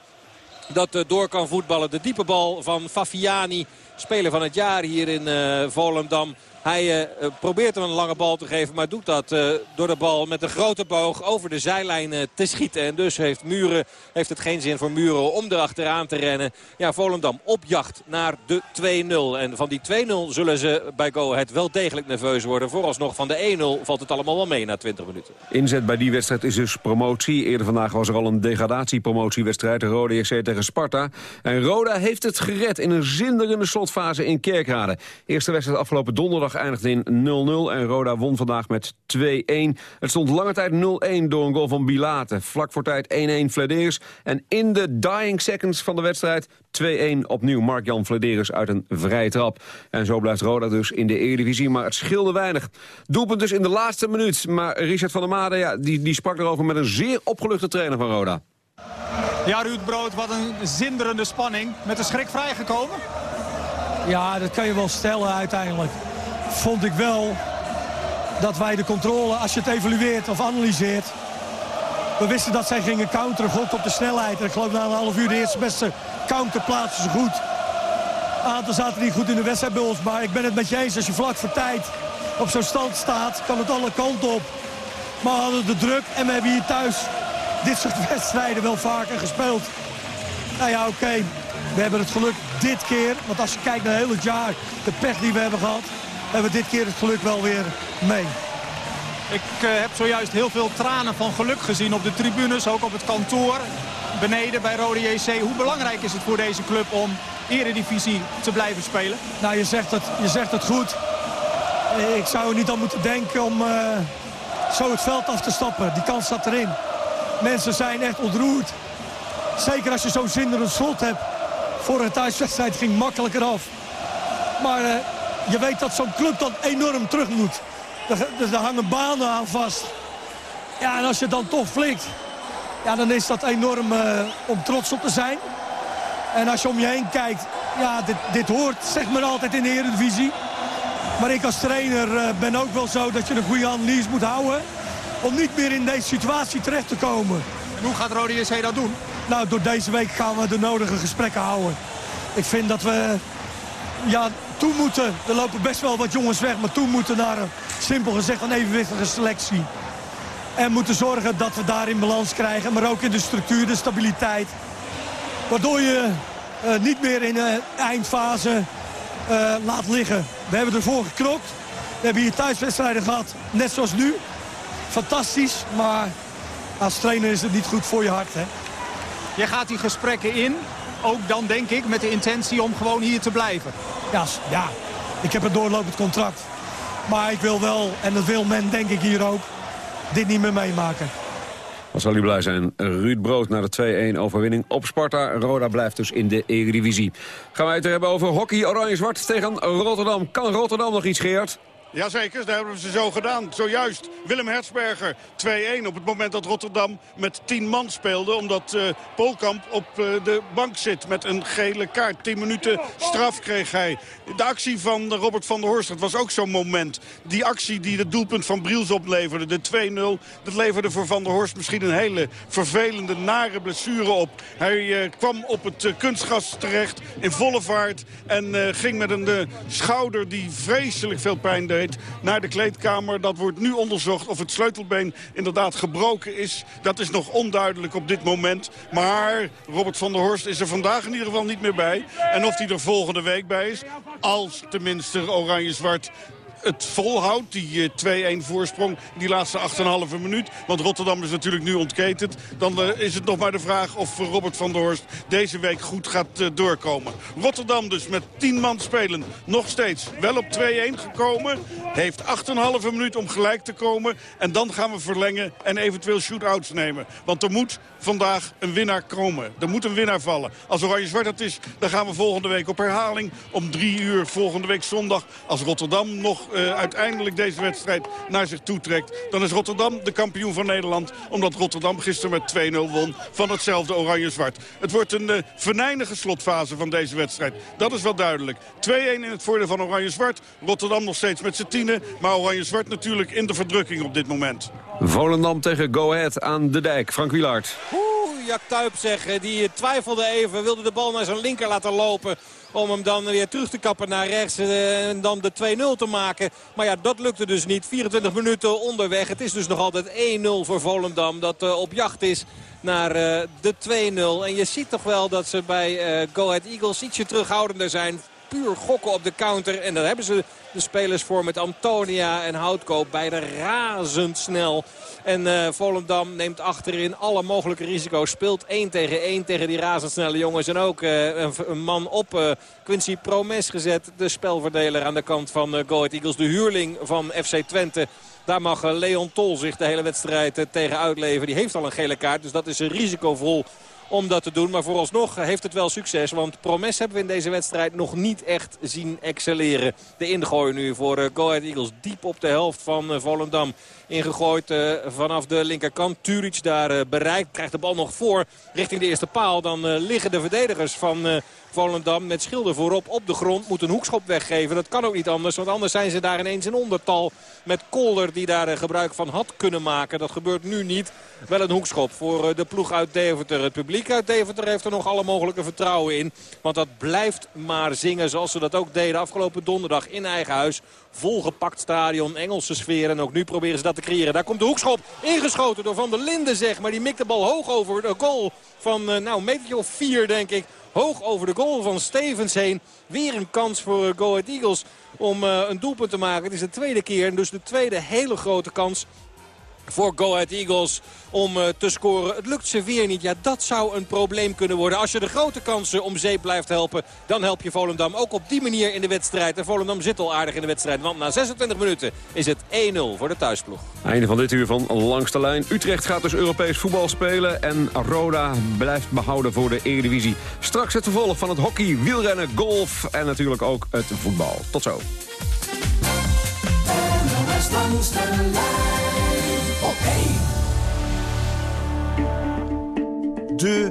[SPEAKER 17] Dat door kan voetballen. De diepe bal van Fafiani. Speler van het jaar hier in uh, Volendam. Hij uh, probeert hem een lange bal te geven, maar doet dat uh, door de bal met een grote boog over de zijlijn te schieten. En dus heeft, Muren, heeft het geen zin voor Muren om erachteraan te rennen. Ja, Volendam op jacht naar de 2-0. En van die 2-0 zullen ze bij Go Ahead wel degelijk nerveus worden. Vooralsnog van de 1-0 valt het allemaal wel mee na 20 minuten.
[SPEAKER 7] Inzet bij die wedstrijd is dus promotie. Eerder vandaag was er al een degradatiepromotiewedstrijd. De Rode JC tegen Sparta. En Roda heeft het gered in een zinderende slotfase in Kerkrade. Eerste wedstrijd afgelopen donderdag eindigde in 0-0 en Roda won vandaag met 2-1. Het stond lange tijd 0-1 door een goal van Bilate. Vlak voor tijd 1-1 Flederis. En in de dying seconds van de wedstrijd 2-1 opnieuw Mark-Jan Flederis uit een vrije trap. En zo blijft Roda dus in de Eredivisie, maar het scheelde weinig. Doelpunt dus in de laatste minuut. Maar Richard van der Made ja, die, die sprak erover met een zeer opgeluchte trainer van Roda.
[SPEAKER 19] Ja, Ruud Brood, wat een zinderende spanning. Met de schrik vrijgekomen?
[SPEAKER 20] Ja, dat kan je wel stellen uiteindelijk vond ik wel dat wij de controle, als je het evalueert of analyseert... We wisten dat zij gingen counteren, goed op de snelheid. En ik geloof na een half uur de eerste beste counter plaatsen ze goed. Aantal zaten niet goed in de wedstrijd bij. Maar ik ben het met je eens, als je vlak voor tijd op zo'n stand staat... kan het alle kanten op. Maar we hadden de druk en we hebben hier thuis dit soort wedstrijden wel vaker gespeeld. Nou ja, oké. We hebben het geluk dit keer. Want als je kijkt naar heel het jaar, de pech die we hebben gehad hebben we dit keer het geluk wel weer mee.
[SPEAKER 19] Ik uh, heb zojuist heel veel tranen van geluk gezien op de tribunes, ook op het kantoor. Beneden bij Rode JC. Hoe belangrijk is het voor deze club om eredivisie te blijven spelen?
[SPEAKER 20] Nou, je zegt het, je zegt het goed. Ik zou er niet aan moeten denken om uh, zo het veld af te stappen. Die kans zat erin. Mensen zijn echt ontroerd. Zeker als je zo'n zinderend slot hebt. Voor een thuiswedstrijd ging makkelijker af. Maar uh, je weet dat zo'n club dan enorm terug moet. Er, er, hangen banen aan vast. Ja, en als je dan toch flikt, ja, dan is dat enorm uh, om trots op te zijn. En als je om je heen kijkt, ja, dit, dit hoort, zeg maar altijd in de Eredivisie. Maar ik als trainer uh, ben ook wel zo dat je een goede analyse moet houden... om niet meer in deze situatie terecht te komen.
[SPEAKER 19] En hoe gaat Rode JC dat doen?
[SPEAKER 20] Nou, door deze week gaan we de nodige gesprekken houden. Ik vind dat we ja, toe moeten. Er lopen best wel wat jongens weg, maar toe moeten naar een, simpel gezegd, een evenwichtige selectie. En moeten zorgen dat we daar in balans krijgen, maar ook in de structuur, de stabiliteit. Waardoor je eh, niet meer in de eindfase uh, laat liggen. We hebben ervoor geknokt. We hebben hier thuiswedstrijden gehad, net zoals nu. Fantastisch, maar als trainer is het niet goed voor je hart. Hè?
[SPEAKER 19] Je gaat die gesprekken in, ook dan denk ik met de intentie om gewoon hier te blijven.
[SPEAKER 20] Ja, ja. ik heb een doorlopend contract. Maar ik wil wel, en dat wil men denk ik hier ook, dit niet meer meemaken.
[SPEAKER 7] Wat zal u blij zijn. Ruud Brood naar de 2-1 overwinning op Sparta. Roda blijft dus in de Eredivisie. Gaan wij het hebben over hockey Oranje-Zwart tegen Rotterdam. Kan Rotterdam nog iets, Geert?
[SPEAKER 9] Jazeker, daar hebben ze zo gedaan. Zojuist Willem Hertzberger 2-1 op het moment dat Rotterdam met 10 man speelde. Omdat uh, Polkamp op uh, de bank zit met een gele kaart. 10 minuten straf kreeg hij. De actie van Robert van der Horst, dat was ook zo'n moment. Die actie die het doelpunt van Briels opleverde, de 2-0. Dat leverde voor Van der Horst misschien een hele vervelende, nare blessure op. Hij kwam op het kunstgas terecht in volle vaart. En ging met een schouder die vreselijk veel pijn deed naar de kleedkamer. Dat wordt nu onderzocht of het sleutelbeen inderdaad gebroken is. Dat is nog onduidelijk op dit moment. Maar Robert van der Horst is er vandaag in ieder geval niet meer bij. En of hij er volgende week bij is, als tenminste Oranje-Zwart het volhoudt. Die 2-1 eh, voorsprong, die laatste 8,5 minuut. Want Rotterdam is natuurlijk nu ontketend. Dan uh, is het nog maar de vraag of Robert van der Horst deze week goed gaat uh, doorkomen. Rotterdam dus met 10 man spelen. Nog steeds wel op 2-1 gekomen. Heeft 8,5 minuut om gelijk te komen. En dan gaan we verlengen en eventueel shootouts nemen. Want er moet vandaag een winnaar komen. Er moet een winnaar vallen. Als Oranje-Zwart dat is, dan gaan we volgende week op herhaling. Om drie uur volgende week zondag. Als Rotterdam nog uh, uiteindelijk deze wedstrijd naar zich toe trekt... dan is Rotterdam de kampioen van Nederland. Omdat Rotterdam gisteren met 2-0 won van hetzelfde Oranje-Zwart. Het wordt een uh, venijnige slotfase van deze wedstrijd. Dat is wel duidelijk. 2-1 in het voordeel van Oranje-Zwart. Rotterdam nog steeds met z'n tienen. Maar Oranje-Zwart natuurlijk in de verdrukking op dit moment.
[SPEAKER 7] Volendam tegen Go Ahead aan de dijk. Frank Wielaert.
[SPEAKER 17] Oeh, Jack Tuip zeggen. Die twijfelde even. Wilde de bal naar zijn linker laten lopen. Om hem dan weer terug te kappen naar rechts. Eh, en dan de 2-0 te maken. Maar ja, dat lukte dus niet. 24 minuten onderweg. Het is dus nog altijd 1-0 voor Volendam. Dat uh, op jacht is naar uh, de 2-0. En je ziet toch wel dat ze bij Go Ahead Eagles ietsje terughoudender zijn puur gokken op de counter. En daar hebben ze de spelers voor met Antonia en Houtkoop. Beide razendsnel. En uh, Volendam neemt achterin alle mogelijke risico's. Speelt 1 tegen 1 tegen die razendsnelle jongens. En ook uh, een, man op uh, Quincy Promes gezet. De spelverdeler aan de kant van uh, Eagles. De huurling van FC Twente. Daar mag Leon Tol zich de hele wedstrijd tegen uitleven. Die heeft al een gele kaart, dus dat is risicovol om dat te doen. Maar vooralsnog heeft het wel succes. Want Promes hebben we in deze wedstrijd nog niet echt zien excelleren. De ingooi nu voor uh, Go Ahead Eagles diep op de helft van uh, Volendam. Ingegooid uh, vanaf de linkerkant. Turic daar bereikt. Krijgt de bal nog voor richting de eerste paal. Dan liggen de verdedigers van Volendam met Schilder voorop op de grond. Moet een hoekschop weggeven. Dat kan ook niet anders. Want anders zijn ze daar ineens in ondertal. Met Kolder die daar gebruik van had kunnen maken. Dat gebeurt nu niet. Wel een hoekschop voor de ploeg uit Deventer. Het publiek uit Deventer heeft er nog alle mogelijke vertrouwen in. Want dat blijft maar zingen zoals ze dat ook deden afgelopen donderdag in eigen huis. Volgepakt stadion, Engelse sfeer. En ook nu proberen ze dat te creëren. Daar komt de hoekschop ingeschoten door Van der Linden zeg. Maar die mikt de bal hoog over de goal van nou, een metertje of vier denk ik. Hoog over de goal van Stevens heen. Weer een kans voor Go Ahead Eagles om uh, een doelpunt te maken. Het is de tweede keer en dus de tweede hele grote kans voor Go Ahead Eagles om uh, te scoren. Het lukt ze weer niet. Ja, dat zou een probleem kunnen worden. Als je de grote kansen om zeep blijft helpen, dan help je Volendam ook op die manier in de wedstrijd. En Volendam zit al aardig in de wedstrijd, want na 26 minuten is het 1-0 voor de thuisploeg.
[SPEAKER 7] Einde van dit uur van Langs de Lijn. Utrecht gaat dus Europees voetbal spelen en Roda blijft behouden voor de Eredivisie. Straks het vervolg van het hockey, wielrennen, golf en natuurlijk ook het voetbal. Tot zo.
[SPEAKER 21] De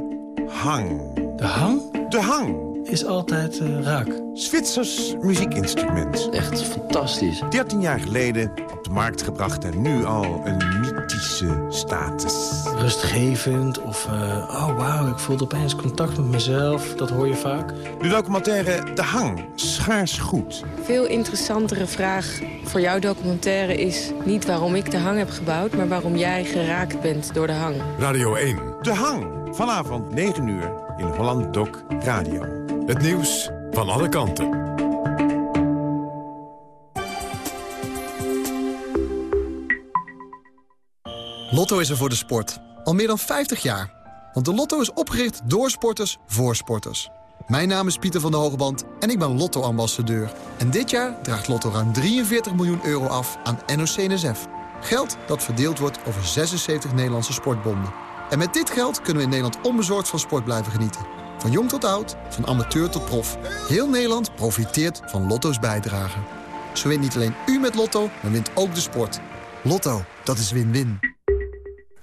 [SPEAKER 21] Hang.
[SPEAKER 22] De Hang?
[SPEAKER 21] De Hang.
[SPEAKER 22] Is altijd uh, raak.
[SPEAKER 21] Zwitsers muziekinstrument.
[SPEAKER 22] Echt fantastisch.
[SPEAKER 21] 13 jaar geleden op de markt gebracht en nu al een mythische status.
[SPEAKER 22] Rustgevend of, uh, oh wauw, ik voelde opeens contact met mezelf. Dat hoor je vaak.
[SPEAKER 21] De documentaire De Hang, schaars goed.
[SPEAKER 23] Veel interessantere vraag voor jouw documentaire is niet waarom ik De Hang heb gebouwd... maar waarom jij geraakt bent door De Hang.
[SPEAKER 21] Radio 1. De Hang. Vanavond 9 uur in Holland Doc Radio.
[SPEAKER 14] Het nieuws van alle kanten.
[SPEAKER 24] Lotto is er voor de sport. Al meer dan 50 jaar. Want de Lotto is opgericht door sporters voor sporters. Mijn naam is Pieter van der Hogeband en ik ben Lotto-ambassadeur. En dit jaar draagt Lotto ruim 43 miljoen euro af aan NOC-NSF. Geld dat verdeeld wordt over 76 Nederlandse sportbonden. En met dit geld kunnen we in Nederland onbezorgd van sport blijven genieten. Van jong tot oud, van amateur tot prof. Heel Nederland profiteert van Lotto's bijdrage. Zo wint niet alleen u met Lotto, maar wint ook de sport. Lotto, dat is win-win.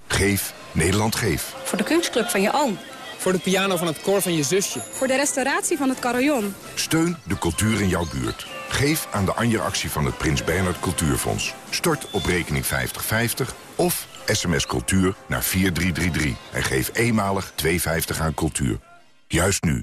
[SPEAKER 25] Geef, Nederland geef.
[SPEAKER 26] Voor de kunstclub van je oom.
[SPEAKER 27] Voor de piano van het koor van je zusje.
[SPEAKER 26] Voor de restauratie van het carillon.
[SPEAKER 25] Steun de cultuur in jouw buurt. Geef aan de Anja-actie van het Prins Bernhard Cultuurfonds. Stort op rekening 5050 of sms cultuur naar 4333. En geef eenmalig 2,50 aan cultuur. Juist nu.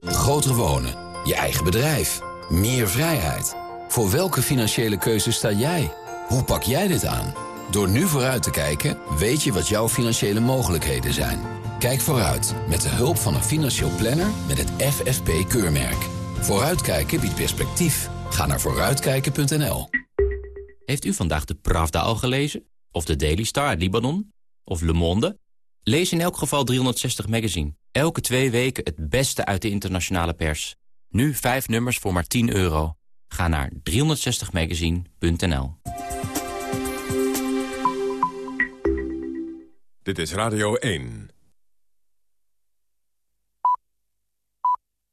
[SPEAKER 28] Groter wonen. Je eigen bedrijf. Meer vrijheid. Voor welke financiële keuze sta jij? Hoe pak jij dit aan? Door nu vooruit te kijken, weet je wat jouw financiële mogelijkheden zijn. Kijk vooruit met de hulp van een financieel planner met het FFP-keurmerk. Vooruitkijken biedt perspectief. Ga naar vooruitkijken.nl.
[SPEAKER 29] Heeft u vandaag de Pravda al gelezen? Of de Daily Star uit Libanon? Of Le Monde? Lees in elk geval 360 Magazine. Elke twee weken het beste uit de internationale pers. Nu vijf nummers voor maar 10 euro. Ga naar 360magazine.nl.
[SPEAKER 14] Dit is Radio 1.